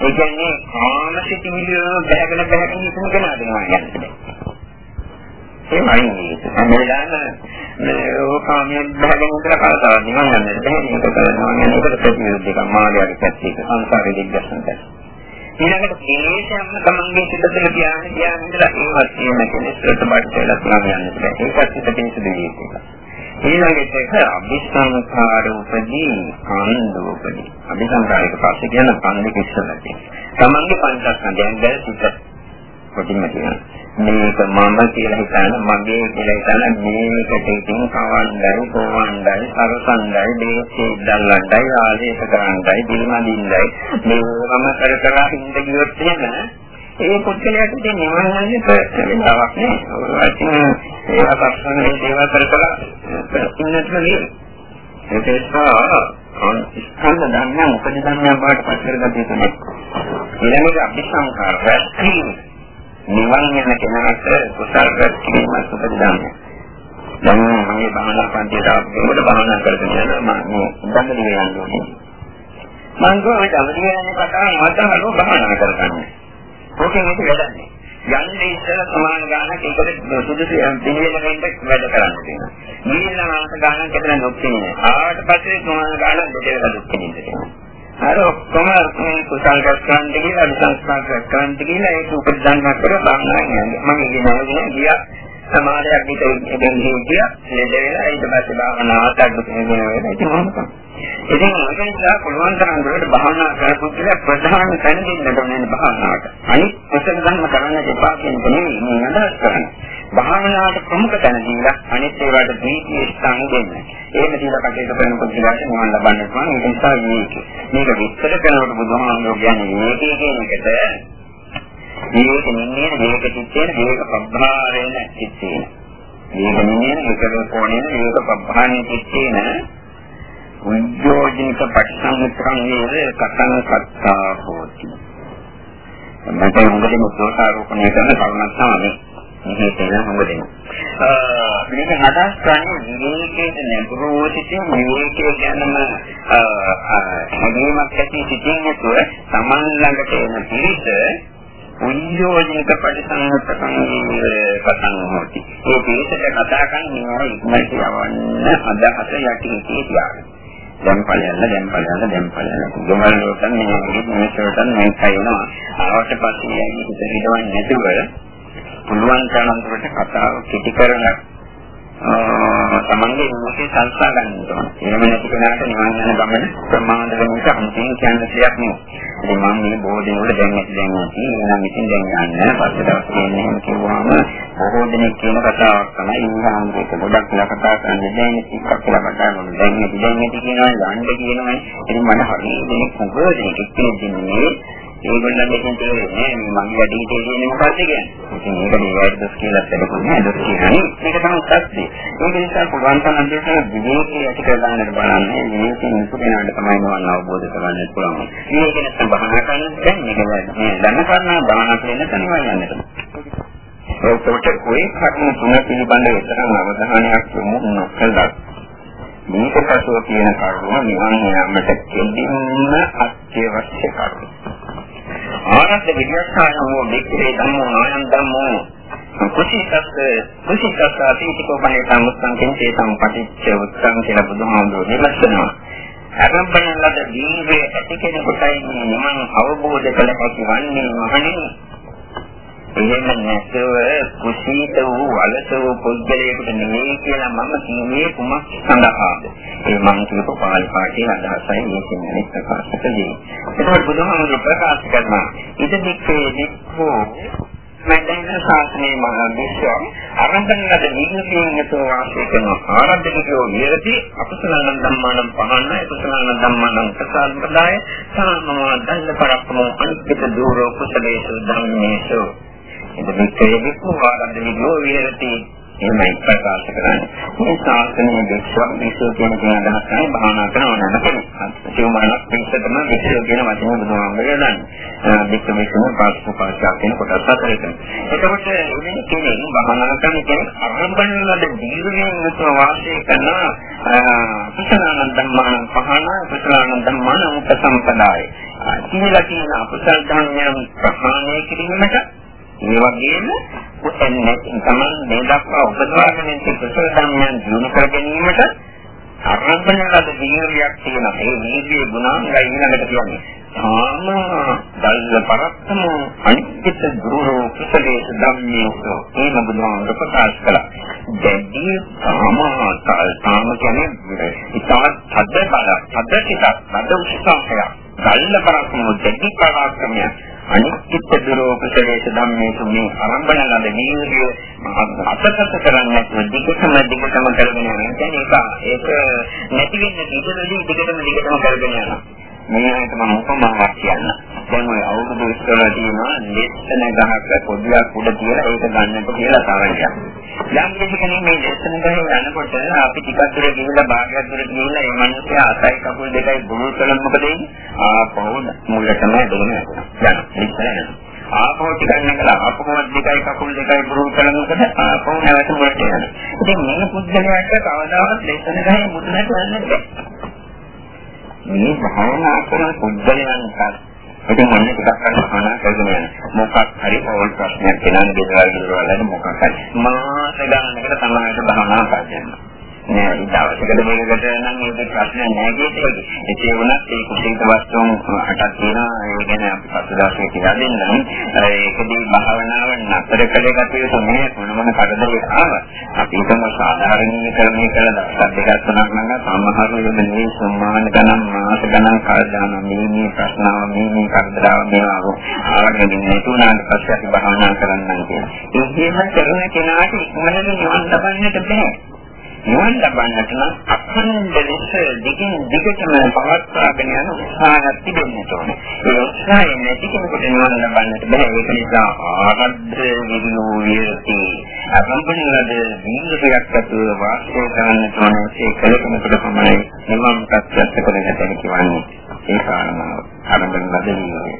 ඒ කියන්නේ කාමසිත මිලියන බැහැගෙන බැහැගෙන ඉන්න කෙනා දෙනවා කියන්නේ. ඒමයි හැමදාම මේ ඕකාමියෙන් බහගෙන ඉඳලා කතාවක් නිවන් යන්නද බැහැ මේක කරනවා නම් ඒකට ප්‍රතිවිරුද්ධ එකක් මායාවේ පැත්තේ සංසාරේ දිග්ගස්සන පැත්ත. ඊළඟට දේශයන්ම තමන්ගේ සිතතල ධ්‍යාන ධ්‍යාන ඉඳලා ඒවත් කියන කෙනෙක් ප්‍රතිපත්තියට ලක්වලා යන්නද බැහැ. ඒකත් සිතින් සිදුවේ ඒක. ඊළඟට එක අபிසංකාර උපදී ආනන්දෝපදී. අபிසංකාරයක පස්සේ කියන පන්දේ කිස්සලදී. තමන්ගේ පංචස්කන්ධයන් ගැන සිත කොටින්ම කියනවා. මේක මම කියලා හිතන මගේ කියලා හිතන මේකට ඉතින් කවන්නයි කොවන්නයි සරසන්නයි මේකේ දල්ලන්නයි ආලේප කරන්නයි දිල්මදින්නයි මේවම කර කර හින්ද ගියොත් එහෙම ඒ පුද්ගලයාට ඉතින් නිවන් යන්නේ ප්‍රශ්නාවක් නේ. ඒ අපස්සනේ දේවල් කර කර ඉන්නත් නෙවෙයි. ඒක නිසා ස්කන්ධ ධර්මයන් උපද ධර්මයන් බවට පත් කරගන්න තියෙනවා. ඊළඟට අභිසංකාර රැස්කීම නිවන් යන කෙනාට කුසල රැස්කීම උපද ධර්මයන්. දැන් මම භාවනා පන්තියට ආවොත් භාවනා කරගෙන යනවා මම ඉඳන් දිවේ යන්නේ. මම ගොඩක් අවදියන්නේ කතාව මට හලෝ භාවනා කරගන්න. ඕකෙන් ඒක වැඩන්නේ. යන්නේ ඉස්සර සමාන ගානක් ඒකට සුදුසු පිළිවෙලකින් වැඩ කරන්න තියෙනවා. නිවිලනාට ගානක් ඇතන නොකියන්නේ. ආවට පස්සේ සමාන ගානක් දෙකකට දුක්ඛිනින්ද තියෙනවා. අර ඔක්කොම කුසල් රැස්කරන්න කියලා අනිසංස්කාර රැස්කරන්න කියලා ඒක උපදන්න කර බාහනාවක් මම ඉගෙනගෙන ගියා. සමාධියක් විතර දෙන්නේ කිය ලෙඩ වෙලා ඊට පස්සේ භාවනාවට අඩු වෙන වෙනවා ඒක මොකක්ද ඉතින් ඒක නිසා පුළුවන් තරම් දුරට භාවනා කරපු කියලා ප්‍රධාන තැන දෙන්නට ඕනේ භාවනාවට අනිත් කුසල ධර්ම කරන්න දෙපා කියන නෙමෙයි මේ අදහස් කරන්නේ. භාවනාවට ප්‍රමුඛ තැන දීලා අනිත් ඒවාට දීපී ස්ථාන දෙන්න. එහෙම දීලා කටයුතු කරනකොට ඉලාට නිවන් ලබන්න පුළුවන්. ඒ නිසා මේක මේක විස්තර කරනකොට බුදුහාමුදුරුවෝ කියන්නේ මේකේ කියන එකට. මේක නින්නේ මේක චිත්තේන මේක පබ්බාරේන චිත්තේන. මේක නින්නේ මේක කෝණේන මේක පබ්බාරේන චිත්තේන. උද්‍යෝජනික පටිසංයුක්තං වේද කතං සත්තා හෝති. මට හොඳටම දෝෂාරෝපණය කරන කරුණක් තමයි. මේ තේන හොඳටම මේක හදාස් ගන්න විවේකයේ නැඹුරු සිටින් විවේකයේ ගැනම හැඟීමක් ඇති සිටින් යුතුව සමන් ළඟට එන පිළිස උන්‍යෝජනික පරිසංගතකම් පතන් හොති. ඒ පිළිසෙට කතා කරන්නේ නෝ ඉක්මනට යවන්න අදහස යටින් තියාගෙන. දැන් ඵලයන් දැන් ඵලයන් දැන් ඵලයන් ගොමල් වලට මේ මිනිස්සුන්ට මේ කයනවා. ආවට පස්සේ යන්නේ හිතවිදවන්නේ නැතුව පුළුවන් තරම් දුරට කතාව කෙටි කරලා තමන්ගේ මොකේ සංස්ථා ගන්න ඕන. එහෙම නැති කෙනාට නිවන් යන ගමන ප්‍රමාද වෙන එක අන්තිම කියන්න දෙයක් නෙවෙයි. ඉතින් මම මේ බොහෝ දිනවල දැන් නැති දැන් නැති එහෙනම් ඉතින් දැන් යන්න පස්සේ දවස් දෙන්නේ එහෙම කිව්වම බොහෝ දෙනෙක් කියන කතාවක් තමයි ඉංග්‍රීසියට ගොඩක් කියලා කතා කරන්නේ දැන් ඉතින් කක්කලා කතා කරනවා. දැන් නැති දැන් නැති කියනවා යන්න කියනවා. ඉතින් මට හරිය දෙනෙක් මොකද දෙනෙක් කියන්නේ ඒගොල්ලන් දෙකෙන් තේරෙන්නේ මේ මගේ වැඩි හිතේ කියන්නේ මොකක්ද කියන්නේ. ඉතින් ඒක මේකට දොස් කියලා දෙයක් නෑ දොස් කියන්නේ. මේක තමයි සත්‍යය. ඒක නිසා පුළුවන් තරම් දෙයක් විවේකී ඇති කරගන්නට බලන්නේ. විවේකී නිකුණාට තමයි මම අවබෝධ කරගන්න පුළුවන්. මේක නැත්නම් බහනා කරන්න දැන් මේක මේ දන්න කාරණා බහනා කරන්න තනියම යන්නට. ඒකට කොයි කර්ම තුන පිළිබඳව විතරක් අවධානයක් යොමු නොකළා. මේක පසුව තියෙන කරුණ නිවන් යාමට කෙලින්ම අත්‍යවශ්‍ය කරුණ. ආනන්ද විද්‍යාස්ථානෝ වික්‍රේ ධම්මෝ නායන් ධම්මෝ කුසිතස්ස කුසිතස්ස අතීතිකෝ බණේ සම්මුත්තං කිංචේ සම්පටිච්ච උත්තං කියලා බුදුහාමුදුරුවෝ විමර්ශනවා. අරම්භන ලද දීවේ ඇති කෙනෙකුටයි නිමන් අවබෝධ කළ හැකි වන්නේ මහණෙනි. එහෙම නැතුව කුසීත වූ අලස වූ පුද්ගලයෙකුට නෙමෙයි කියලා මම කියන්නේ කුමක් සඳහාද? ඒ මම කියපු පාලි පාඨයේ අදහසයි මේ සිංහලෙන් ප්‍රකාශ කළේ. ඒකත් බුදුහාමුදුරුවෝ ප්‍රකාශ කරනවා. ඉද දික්කේ දික්කෝ මැදෙන ශාස්ත්‍රයේ මහා විශ්ව අරම්භනලද නිගමනයෙන් යතෝ වාසය කරන ආරම්භකෝ නිරති අපසලන ධම්මානම් පහන්න අපසලන ධම්මානම් ප්‍රසාරපදාය සාමවා දන්න පරක්කම අනිත්‍ය දූරෝ කුසලේසු ධම්මේසු ඉදිරියේ විකෝ ආරම්භ විදෝ විහෙරති එහෙමයි ප්‍රකාශ කරන්නේ. මේ ශාස්ත්‍රයේ දෙක්ෂක් විශ්ව කියන දේ අදහස් කරන භාවනා කරන ඕනම කෙනෙක්. සිවමනක් පිටතම විශ්ව කියන වචනේ බුදුහාමුදුරුවෝ දන්නේ. දෙක්ක විශ්ව පාස්කෝ පාස්කා කියන කොටස් හතරක. එතකොට මේ කියන්නේ භාවනා කරන කෙනෙක් අරම්භන වල දීර්ඝයෙන් යුතුව වාසය කරන කුසලාන ධම්මාන පහන කුසලාන ධම්මාන උපසම්පදාය. කියලා කියන අකුසල් ධර්මයන් ප්‍රහාණය කිරීමට ඒ වගේම එන්නේ තමන් මේ දක්වා උපදවාගෙන ඉන්න කුසල ධර්මයන් දිනු කර ගැනීමට අරබනලද දීර්යයක් තියෙනවා. ඒ නීතියේ ගුණාංගය ඊළඟට කියන්නේ. ආම දල්ල පරත්තම අනිත්‍ය දුරෝ කුසලයේ ධම්මේසෝ එහෙම බුදුහාමුදුර ප්‍රකාශ කළා. දැඩි තාම කියන්නේ ඉතාලත් හද බල හද ටිකක් හද උත්සාහයක් ගල්ල පරක්කම දැඩි පරක්කමය අනිත්‍ය දුරෝ කුසලේශ ධම්මේසු මේ ආරම්භන ලද වීර්ය අතකට කරන්නේ දිගටම දිගටම කරගෙන යනවා. කියන්නේ ඒක ඒක නැති වෙන්නේ දිගටම දිගටම දිගටම කරගෙන යනවා. මේකට මම උපමාවක් කියන්න. දැන් ඔය අවුරුදු ඉස්සරහ තියෙනවා ලෙස්සන ගහක පොඩියක් උඩ තියලා ඒක ගන්නට කියලා තරණයක්. යම් කෙනෙක් මේ ලෙස්සන ගහේ යනකොට අපි ටිකක් දුර ගිහිල්ලා භාගයක් දුර ගිහිල්ලා මේ මිනිස්සයා අතයි කකුල් දෙකයි බුරු කළොත් මොකද වෙන්නේ? ආපහු මුලටම දෙගෙන යනවා. දැන් ඉස්සර යනවා. ආපහු ටිකක් නැගලා ආපහු දෙකයි කකුල් දෙකයි බුරු කළනකොට ආපහු නැවත මුලට යනවා. ඉතින් මේ පුද්ගලයාට කවදාවත් ලෙස්සන ගහේ මුදුනට යන්න බැහැ. මේ භාවනා කරන පුද්ගලයන්ට ඉතින් මොන ටිකක් කරන්න භාවනා කරගෙන යන මොකක් හරි ඕල් ප්‍රශ්නයක් කෙනාගේ දේවල් වල මොකක් හරි. මාස ගණනකට තමයි භාවනා කරන්නේ නෑ දවසකට දෙකකට නම් මේක ප්‍රශ්න නෑ කියතේ. ඒ වුණත් ඒ කුසීත වස්තුන් හටක් තියෙනවා. ඒ ගැන අපි පසු දවසේ කියලා දෙන්නම්. ඒකදී භාවනාව නතර කළේකට තමයි මොන මොන කඩදරේ ආව. අපි හිතමු සාධාරණීකරණය කළ දවස් දෙකක් තුනක් නම් සමහර වෙලේ සම්මාන ගණන් මාස ගණන් කාල දාන මේ මේ ප්‍රශ්නාව මේ මේ කරදරාව මේවා ආවගෙන නැතුණාට පස්සේ අපි භාවනා කරන්න කියලා. ඒ එහෙම කරන කෙනාට ඉක්මනට නිවන් ලබන්නට බෑ. නිවන් ලබන්නට නම් අඛණ්ඩ ලෙස දිගින් දිගටම පවත්වාගෙන යන උත්සාහයක් තිබෙන්න ඕනේ. ඒ උත්සාහය නැති කෙනෙකුට නිවන් ලබන්නට බෑ. ඒක නිසා ආරද්ධ විනෝ විරති. අසම්පූර්ණද වීර්යයක් ඇතුව වාසය කරන්න ඕනේ. ඒ කලකමකට පමණයි නිවන් ප්‍රත්‍යක්ෂ කරගන්න කියන්නේ. ඒ කාරණාව අරගෙන ලැබෙන්නේ.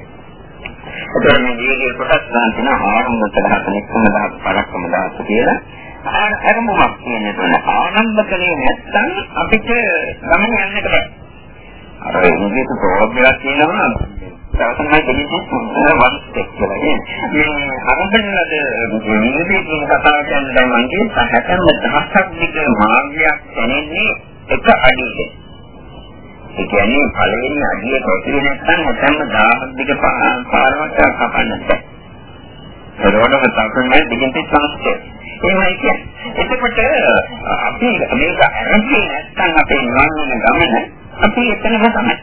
එතකොට මේ වීර්ය කොටස් ගන්න තියෙන ආරම්භ 17 නික්කම 10 පරක්කම 10 කියලා අරමුණක් කියන තුන ආනන්ද කලේ නැත්නම් අපිට ගමන යන්නට බෑ. අර ඉංග්‍රීසි ප්‍රෝග්‍රෑම් එකක් තියෙනවා තමයි දෙන්නේ වන්ස්ටෙක් කියලා කියන්නේ. මේ අරබන්නද ඉංග්‍රීසි කියන කතාව කියන්නේ දැන් මම කියන 60000ක් විතර මාර්ගයක් දැනෙන්නේ එක අඩියක. ඒ කියන්නේ පළවෙනි අඩිය කොටියේ නැත්නම් හැතැම්ම 1000ක් දිග පාරවල් කපන්න බෑ. ඒකවලම තමයි දිගින් තිස්සන්ස්ටේ. එහෙමයි කියන්නේ. එතකොට අපි මේක අරගෙන නැත්නම් අපේ නිවන් වෙන ගමන අපි එතනම තමයි.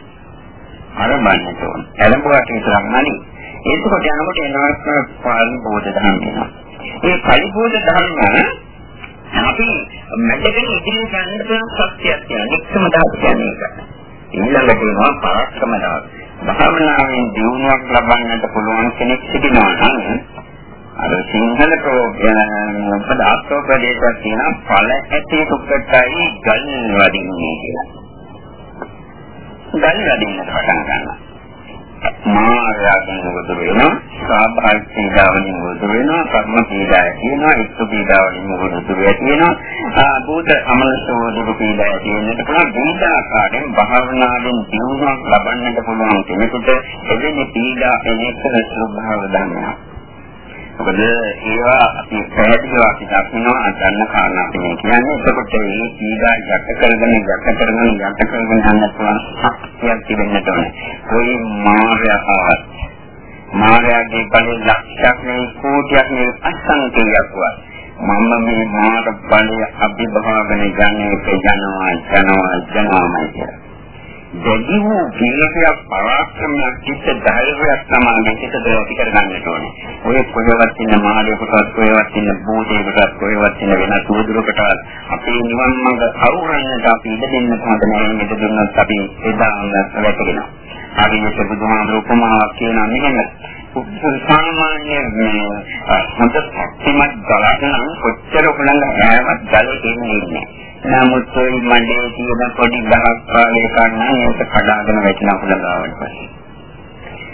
ආරම්භන්න ඕන. එළඹුවට විතරක් නෙවෙයි. ඒකකොට යනකොට එනවා පාරිභෝධ ධර්ම වෙනවා. ඒ පරිභෝධ ධර්ම අපි මැදගෙන ඉදිරියට යන්න පුළුවන් ශක්තියක් තියෙනවා. එක්කම දාපු කියන්නේ ඒක. ඊළඟට එනවා පරක්කම දාපු. භාවනාවෙන් දියුණුවක් ලබන්නට පුළුවන් කෙනෙක් සිටිනවා නම් අර සිංහල මොකද ආස්තෝ ප්‍රදේශයක් තියෙන ඵල ඇටි සුක්කටයි ගල් වදින්නේ කියලා. ගල් වදින්න පටන් ගන්නවා. මායාවෙන් උදු වෙනවා, සාභාවික පීඩාවලින් උදු වෙනවා, කර්ම පීඩාව තියෙනවා, ඉස්තු පීඩාවලින් උදු වෙනවා. භූත අමලසෝදු පීඩාව තියෙනට පුළුවන් බීජාකාරයෙන් භාවනාවෙන් දියුණුවක් ලබන්නට පුළුවන් කෙනෙකුට එදිනෙ පීඩා එනක ස්වභාව දන්නවා. මොකද ඒවා අපි පැහැදිලිව අපි දක්වනවා අදන්න කාරණා අපි කියන්නේ එතකොට මේ සීගා යට කරගෙන යට කරගෙන යට කරගෙන යන්න පුළුවන් ශක්තියක් තිබෙන්නට ඕනේ. કોઈ මායාවක් මායාවේ බලේ ලක්ෂයක් නෙවෙයි කෝටියක් නෙවෙයි අසංකේයයක් වත් මම මේ මාර්ග බලය අභිභාගන යන්නේ යනවා යනවා යනවාමයි කියලා. දෙවි වූ වීර්යයක් පරාක්‍රමයක් චිත්ත ධෛර්යයක් තමයි මේකට දෙවි කරගන්නට ඕනේ. ඔය කොහෙවත් ඉන්න මාළියෙකුටත් කොහෙවත් ඉන්න භූතයෙකුටත් කොහෙවත් ඉන්න වෙන සුදුරකටත් අපේ නිවන් මඟ අවුරන්නට අපි ඉඩ දෙන්න හොඳ නැහැ. ඉඩ දුන්නොත් අපි එදාම වැටෙනවා. ආගියක බුදුහාමුදුරුවෝ උපමාවක් කියනවා මෙහෙම. සාමාන්‍ය මේ හොඳ ශක්තිමත් ගලක් කොච්චර උලංග හැමත් ගලේ ඉන්නේ නමුත් ඒ මණ්ඩේ තියෙන පොඩි ගහක් කාලේ කන්න ඒක කඩාගෙන වැටෙන පුළගාවට පස්සේ.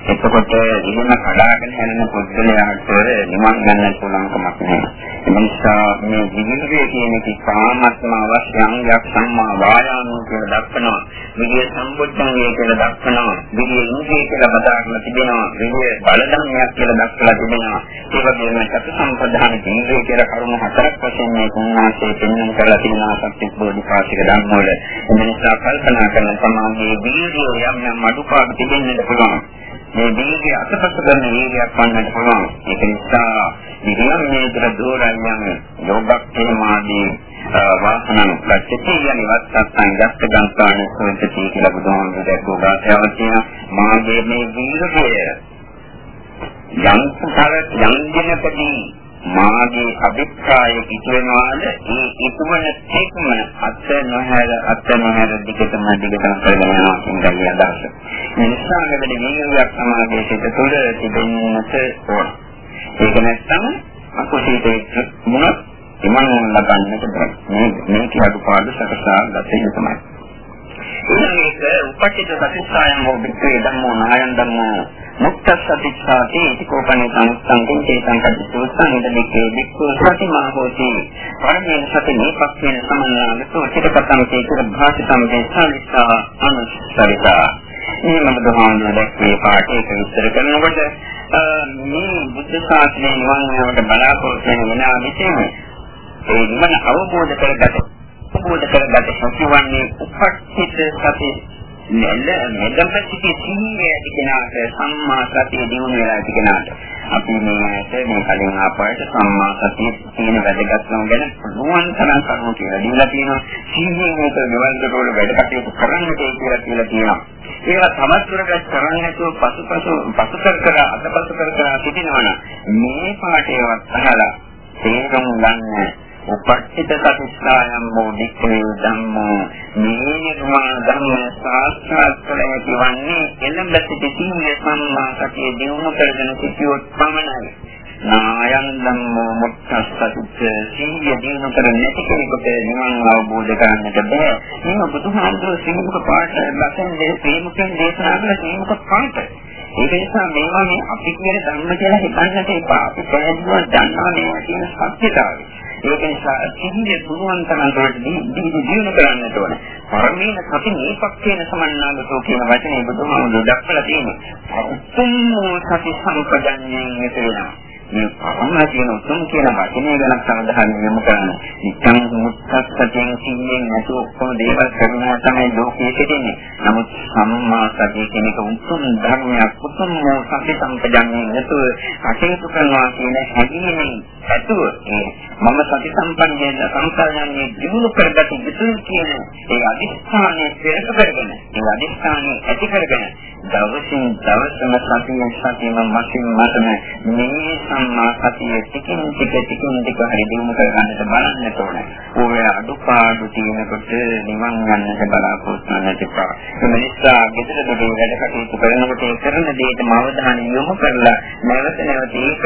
එතකොට ඉගෙන කඩාගෙන හැරෙන පුද්ගලයාට නිවන් ගන්න පුළුවන් කමක් නැහැ. ඒ නිසා මේ විවිධයේ කියන එක සාමත්ම අවශ්‍ය අංගයක් සම්මා වායාම කියලා දක්වනවා. විදිය සම්බුද්ධංගය කියලා දක්වනවා. විදිය ඉන්ද්‍රිය කියලා බදාගෙන තිබෙනවා. විදිය බලධර්මයක් කියලා දක්වලා තිබෙනවා. ඒ වගේම සති සම්පදාන ඉන්ද්‍රිය කියලා කරුණු හතරක් වශයෙන් මේ කුණාසේ පෙන්වන්න කරලා තියෙනවා සත්‍ය බෝධිපාශික ධර්ම වල. ඒ නිසා කල්පනා කරන සමාධියේ වීර්යය යම් යම් අඩුපාඩු තිබෙන්නට පුළුවන්. මේ වීර්ය අතපස කරන වීර්යයක් වන්නට පුළුවන්. ඒක නිසා ඉතින් මේ දර දෝරයන් යෝගක්ඛේමාදී වාසනං ප්‍රත්‍යති යනිවත් සංගස්ත ගන්තාන සෝතති කියලා බුදුහාමුදුරුවෝ දැක්වූ ගාථාවක් තියෙනවා මාගේ මේ වීරය යම් සතර යම් දිනකදී මාගේ අභිප්‍රාය ඉතුරුනවාද ඒ ඉතුරුන තේකම අත් නොහැර අත් නොහැර දිගටම දිගටම කරගෙන යනවා කියන අදහස. මේ නිසා මෙවැනි වීර්යයක් සමාජයේ සිට තුළ තිබෙන්නට ඕන. ඒක නැත්නම් අකුසීතේ මොනක් ඉමන් ලබන්නට බෑ. මේ මේ කියපු පාඩු සකසා ගත යුතුමයි. ඊළඟට උපචිත සතිස්සයන් හෝ වික්‍රේ ධම්මෝ නායන් ධම්මෝ මුක්තසතිස්සාති ඉතිකෝපනේ සංසංගෙන් චේතං කද්දෝස්සං ඉදලිකේ වික්ඛු සතිමා හෝති පරමේන සති නීපක්ඛේන සමන්නාගතෝ චිතකතං චේතන භාසිතං දේශාලිස්සා අනුස්සරිතා. මේ මම දහාන දැක්කේ පාඩේක විස්තර කරනකොට මේ බුද්ධ ශාසනය නිවන් යාමට බලාපොරොත්තු වෙන වෙනා විශේෂ ඒ නිවන අවබෝධ කරගත අවබෝධ කරගත හැකි වන්නේ උපස්ථිත සති නෙල්ල මෙදම්පති සිහියේ තිකනාට සම්මා සතිය දිනු වෙලා තිකනාට අපි මේකට මේ කලින් ආපායට සම්මා සතිය තියෙන වැදගත්කම ගැන පුළුවන් තරම් කරුණු කියලා දීලා තියෙනවා. සිහියෙන් මේක ගෙවල් දරවල වැඩ කටයුතු කරන්න කියලා කියලා තියෙනවා. ඒවා තමත් දුරට කරන්නේ නැතුව පසුපසු පසුකර කර අතපසු කර කර සිටිනවනම් මේ පාඩේවත් අහලා තේරුම් ගන්න උපට්ඨිත සතිස්සායම් මොදික්ඛේ ධම්මෝ මේ නිර්මාණ ධර්ම සාස්ත්‍රාත් කළ හැකි වන්නේ එළඹ සිටි සීල සම්මා සතිය දිනු කරගෙන සිටියොත් පමණයි. නායන් ධම්මෝ මුක්ඛස්සතිච්ච සීය දිනු කර නැති කෙනෙකුට නිවන් අවබෝධ කරගන්නට බෑ. මේ බුදුහාමුදුරුවෝ සිංහක පාඨ ලක්ෂණ දෙක ප්‍රේමකෙන් දේශනා කළ සිංහක පාඨ. ඒක නිසා මේවා මේ අපි කියන ධර්ම කියලා හිතන්නට එපා. අපි පැහැදිලිව දන්නවා මේ කියන සත්‍යතාවය. ඒක නිසා සිහිය පුළුවන් තරම් දුරට දිනු කරන්නට ඕන. පරමේන සති නීපක්ඛේන සමන්නාගතෝ කියන වචනේ බුදුහාමුදුරුවෝ දක්වලා තියෙනවා. උතුම් සති සම්පජන්යෙන් වෙනවා. මේ පරම කියන උතුම් කියන වචනය ගැන සඳහන් වෙමු කරන්න. නිත්‍යං මුත්තස්සතියෙන් කියන්නේ නැතු ඔක්කොම දේවල් කරනවා තමයි ලෝකයේ සිටින්නේ. නමුත් සම්මා සතිය කියන එක උතුම් ධර්මයක් උතුම් සති සම්පජන්යෙන් නැතුව කටයුතු කරනවා කියන හැඟීමෙන් ඇතුව මම සති සම්පන්නයෙන් සංකල්පන්නේ දිනු කරගත යුතුයි කියන ඒ අදිස්ථානයේ පෙරක කරගෙන ඒ අදිස්ථානයේ ඇති කරගෙන දවසින් දවසම සතිය සතියම මතින් මතම මේ සම්මා සතිය ටිකින් ටික ටිකින් ටික හරි දිනු කරගන්නට බලන්නට ඕනේ. ඔය අඩුපාඩු තියෙනකොට නිවන් ගන්නට බලාපොරොත්තු වෙන්න තිබා. ඒ නිසා ගෙදර දොඩේ වැඩ කටයුතු කරනකොට ඒ කරන දේට අවධානය යොමු කරලා නැවත නැවත ඒක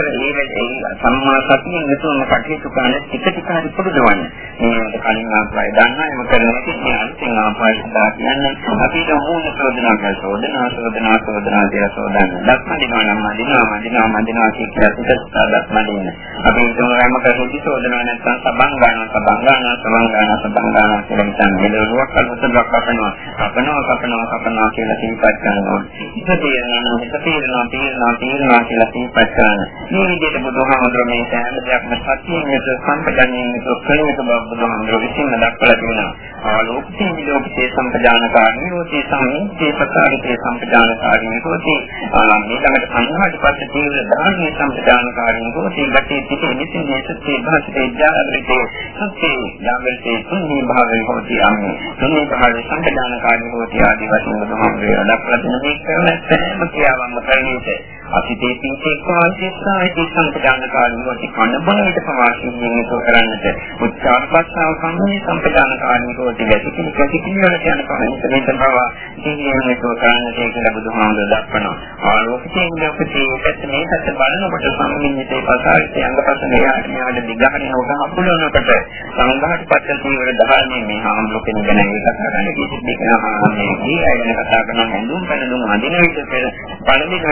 ඒ සම්මා සතියෙන් යුතුවම කටයුතු කරන ටික ටික හරි පුරුදවන්න. මේකට කලින් ආපයි දන්නා එම කරනවා කියන්නේ අන්තිම ආපයි සදා කියන්නේ අපිට ඕන චෝදනා කරලා චෝදනා චෝදනා චෝදනා කියලා චෝදනා. දක්ම දිනවා නම් මදිනවා මදිනවා මදිනවා කියලා පිටස්සා දක්ම දින. අපි හිතනවාම කරන්නේ චෝදනා නැත්නම් සබන් ගන්නවා සබන් ගන්නවා සබන් ගන්නවා සබන් ගන්නවා කියලා හිතන්නේ. මෙලොවක් අලුතක් කපනවා. කපනවා කපනවා කපනවා කියලා සිහිපත් කරනවා. හිත තේරෙනවා හිත තේරෙනවා තේරෙනවා තේරෙනවා කියලා සිහිපත් කරනවා. මේ විදිහට බුදුහාමුදුරුවෝ මේ සෑම දෙයක්ම සත්‍යයෙන් යුතු සම්පජානයෙන් යුතු ප්‍රේමක බව බුදුහාමුදුරුවෝ විසින්ම දක්වලා තියෙනවා. ආලෝකයෙන් විලෝකිතේ සම්පජානකාරී හොති සම්මිතේ පකාරිතේ සම්පජානකාරී හොති ආලම්මේ ළඟට සංඝාට පස්සේ තීව්‍ර ධාර්මීය සම්පජානකාරී හොති ගතේ පිටේ නිසින්නේ සත්‍ය භාෂිතේ ජාගරිතේ සත්‍ය ජාගරිතේ තුන්හි භාවයේ හොති අම්මේ තුන්හි භාවයේ සම්පජානකාරී හොති ආදී වශයෙන් බුදුහාමුදුරුවෝ දක්වලා තියෙන මේ කරන සෑම ක්‍රියාවක්ම කරන්නේ අසිතේ පිටේ කාර්යසාහිත සම්පදානකාරී වට කන බොන විට ප්‍රවාසයෙන් මේක කරන්නට උච්චාරපස්සාව සම්මේ සම්පදානකාරී වට වැසිකිලි කැසිකිලි වලට යන කමෙන්ට මේක බව ඉන්නේ මේක කරන්නට කියලා බුදුහාමුදුර දක්වනවා. ආලෝකයෙන් ලෝකයේ පැත්ත මේ පැත්ත බලනකොට සම්මිඤ්ඤතේ පසාරිත යංගපස මෙයාට මෙයාට දිගහරින උඩ හපුලනකොට සංඝාට පත්ත තීව්‍ර දහන්නේ මේ හාමුදුරුවෝ ගැන ඒක කතා කරන්නේ කිසිදෙයක් නෑ මේ දී අයන කතා කරන හඳුන් පැනදුම් අදින විට පෙර පළඳින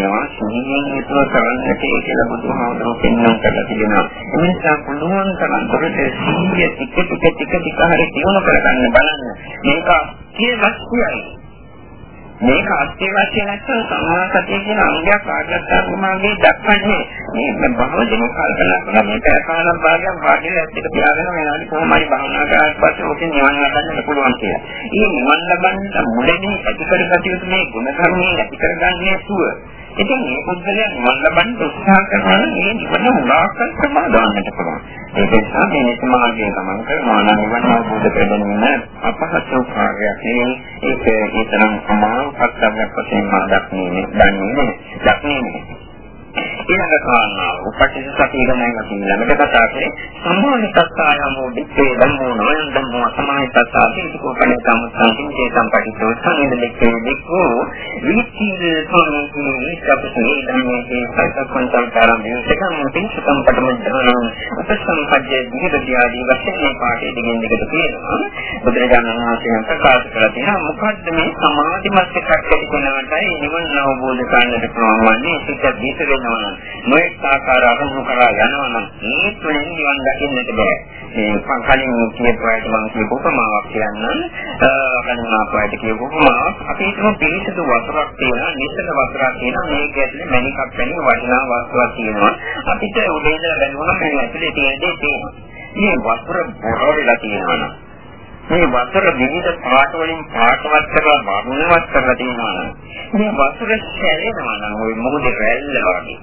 විට මේවා සිහියෙන් යුතුව කරන්නට කියලා බුදුහාමුදුරුවෝ පෙන්වන්න කරලා තිබෙනවා. ඒ නිසා පුළුවන් තරම් දුරට සිහිය ටික ටික ටික ටික හරි දියුණු කරගන්න බලන්න. මේක කියවස්තියයි. මේක අත්‍යවශ්‍ය නැත්නම් සමාසතිය කියන අංගයක් ආගත්තාමගේ දක්වන්නේ මේ බහවදින කල්පනා කරන මේ පැකාලම් භාගයක් වාඩිලා ඇත්තට පියාගෙන වෙනාලි කොහොමයි භවනා කරාට පස්සේ ඔකෙන් නිවන් ලබන්න පුළුවන් කියලා. මේ නිවන් ලබන්න මුලින්ම ඇති කරගatiya යුතු මේ ගුණ කර්මයේ ඇති කරගන්නේ සුව ඉතින් මේ පුද්ගලයන් නිවන් ලබන්න උත්සාහ කරනවා නම් මේ නිවන උදාකර සමාදානයට පුළුවන්. ඒක නිසා මේ සමාධිය ගමන් කරනවා නම් නිවන අවබෝධ කරගන්න අපහසු කාර්යයක් නෙවෙයි. ඒක ඒ තරම් අමාරු කර්තව්‍යයක් වශයෙන් මා දක්න්නේ දන්නේ නැහැ. දක්න්නේ නැහැ. ඊළඟ කාරණාව. උපටිච්ච සතිය ගැන අපි ළඟට කතා කරේ සම්මානිකස්සායමෝ දිත්තේ ධම්මෝ නොයන් ධම්මෝ සමාහිතස්සාති කෝපනේ සම්සංකින් චේ සම්පටිච්චෝ සංනිදෙකේ දික්කෝ විචිද සම්මේ ඉස්සපසේ ධම්මේ සත්‍යපන්තං මේකම පිංසකම් පටම ධනං උපසම්පජ්ජේ විහෙදී ආදී වශයෙන් මේ පාඩේ දිගින් දිගට කියනවා බුදුරජාණන් වහන්සේ ප්‍රකාශ කළා තියෙනවා මොකද්ද මේ සමාධිමත් කට්ටි කෙනාටයි නිවන අවබෝධ කරගන්නට පුළුවන් වන්නේ? සිත විතර වෙනවා නම් නොඑක ආකාර අරමුණු කරා යනවා නම් මේ තුලින් නිවන් දකින්නට බෑ. මේ කලින් කියපු අයට මම කියපු උපමාවක් කියන්නම්. කලින් ආපුවාට කියපු උපමාවක් අපි හිතමු පිළිසුදු වතුරක් තියෙනවා, නිසල වතුරක් තියෙනවා, මේක ඇතුලේ මණිකක් වැනි වටිනා වස්තුවක් තියෙනවා. අපිට උදේ ඉඳලා බලනකොට මේ ඇතුලේ තියෙන දේ තියෙනවා. මේ වතුර බොර වෙලා තියෙනවා නම් මේ වතුර විවිධ පාට වලින් පාටවත් කරලා වර්ණවත් කරලා තියෙනවා. මේ වතුර සැලෙනවා නම් ওই මොහොතේ රැල්ල වගේ.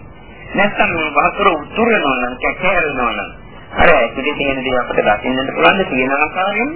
නැත්තම් මේ වතුර උතුරනවා නම් කැකෑරෙනවා නම් අර ඇතුලේ තියෙන දේ අපිට දකින්නට පුළුවන් තියෙන ආකාරයෙන්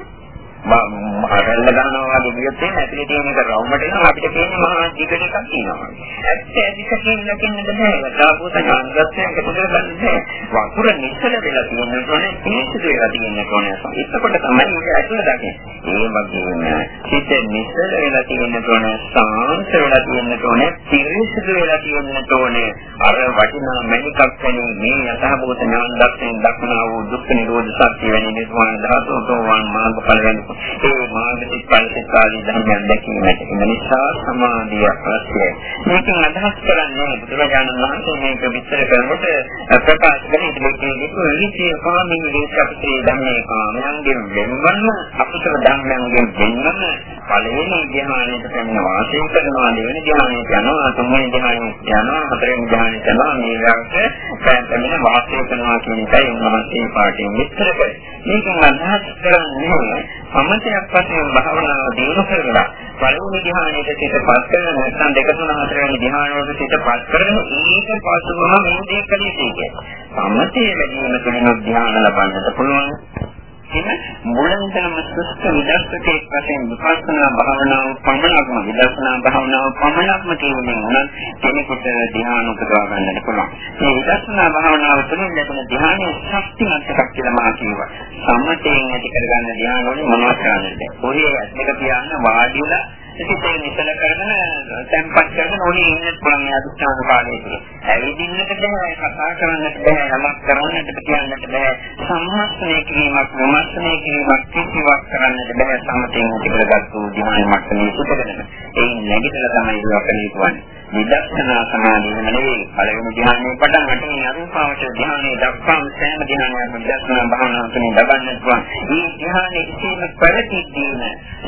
මහරැල්ල ගන්නවා වගේ විදිහට එන ඇතුලේ තියෙන එක රවුමට එනවා අපිට පේන්නේ මහා දිගට එකක් තියෙනවා. ඇත්ත ඇදිකකින් දකින්නද බෑ. දාපුත ඥානගතයෙන් එකතු කරගන්න බෑ. වතුර නිසල වෙලා තියෙන තෝනේ පිළිසිදු වෙලා තියෙන තෝනේ. ඒකකොට තමයි මේක ඇතුලේ දකින්නේ. ඒ වගේම හිත නිසල වෙලා තියෙන තෝනේ සාන්ත වෙලා තියෙන තෝනේ පිළිසිදු වෙලා තියෙන තෝනේ අර වටිනා මණිකක් වැනි මේ යථාභූත ඥාන දර්ශනයෙන් දක්නා වූ දුක්ඛ නිරෝධ සත්‍ය වැනි නිර්වාණ ධාතුව වන් මාර්ගඵල වෙන ඒ මානසික පරිසකාරී ධර්මයන් දැකීමට ඒ නිසා සමාධිය අවශ්‍යයි. මේකෙන් අදහස් කරන්නේ බුදුරජාණන් වහන්සේ මේක විස්තර කරනකොට ප්‍රකාශ කරන ඉතිරිකේ විචේ කාමී වේශප්‍රේ ධම්මේ කාමයන්ගෙන් වෙනවන්න අපිටම ධම්මයන්ගෙන් වෙනවන්න පළවෙනි ධ්‍යානයට පැමිණ වාසය කරනවා දෙවෙනි ධ්‍යානයට යනවා තුන්වෙනි ධ්‍යානයට යනවා හතරවෙනි ධ්‍යානයට යනවා මේ විදිහට පැමිණ වාසය කරනවා කියන එකයි උන්වහන්සේ පාඩයෙන් විස්තර කරේ. මේකෙන් අදහස් කරන්නේ සමතයක් වශයෙන් භාවනාව දියුණු කරලා පළවෙනි ධ්‍යානයට සිතපත් කරන නැත්නම් දෙක තුන හතර වෙනි ධ්‍යානවලට සිතපත් කරන ඊට පසුවම මේ දේ කළ යුතුයි. සමතේ වැඩි වෙන තුන ධ්‍යාන ලබන්නට පුළුවන්. එන මුලින්දම සුස්ත විදර්ශකෙක් වශයෙන් විපස්සනා භාවනාව පමණක්ම විදර්ශනා භාවනාව පමණක්ම කියන්නේ උනත් කෙනෙකුට ධ්‍යාන උපදවා ගන්නට පුළුවන්. මේ විදර්ශනා භාවනාව තුළින් ලැබෙන ධ්‍යානයේ ශක්තිමත් එකක් කියලා මා කියවා. සම්මතයෙන් ඇති කරගන්න ධ්‍යාන වලින් මොනවද කරන්නේ? ඔහේ ඇස් දෙක පියාගෙන වාඩිලා සිතේ නිසල කරගෙන තැම්පත් කරගෙන ඕනේ ඉන්න පුළුවන් අදුස්ථාන කාලය තුල. ඇවිදින්නට බෑ, කතා කරන්නට බෑ, යමක් කරන්නට කියන්නට බෑ. සම්මස්නය කිරීමක්, විමර්ශනය කිරීමක් කිසිවක් කරන්නට බෑ සමතෙන් උපදගත්තු ධ්‍යාන මට්ටමේ සිටගෙන. ඒ නැගිටලා තමයි ඒක කරන්නේ. විදර්ශනා සමාධිය නෙවෙයි පළවෙනි ධ්‍යානයේ පටන් ගන්න අරූපාවචර ධ්‍යානයේ දක්වාම සෑම ධ්‍යානයක්ම විදර්ශනා භාවනාව තුළින් ලබන්නට පුළුවන්. මේ ධ්‍යානයේ කිසිම ප්‍රතිදීන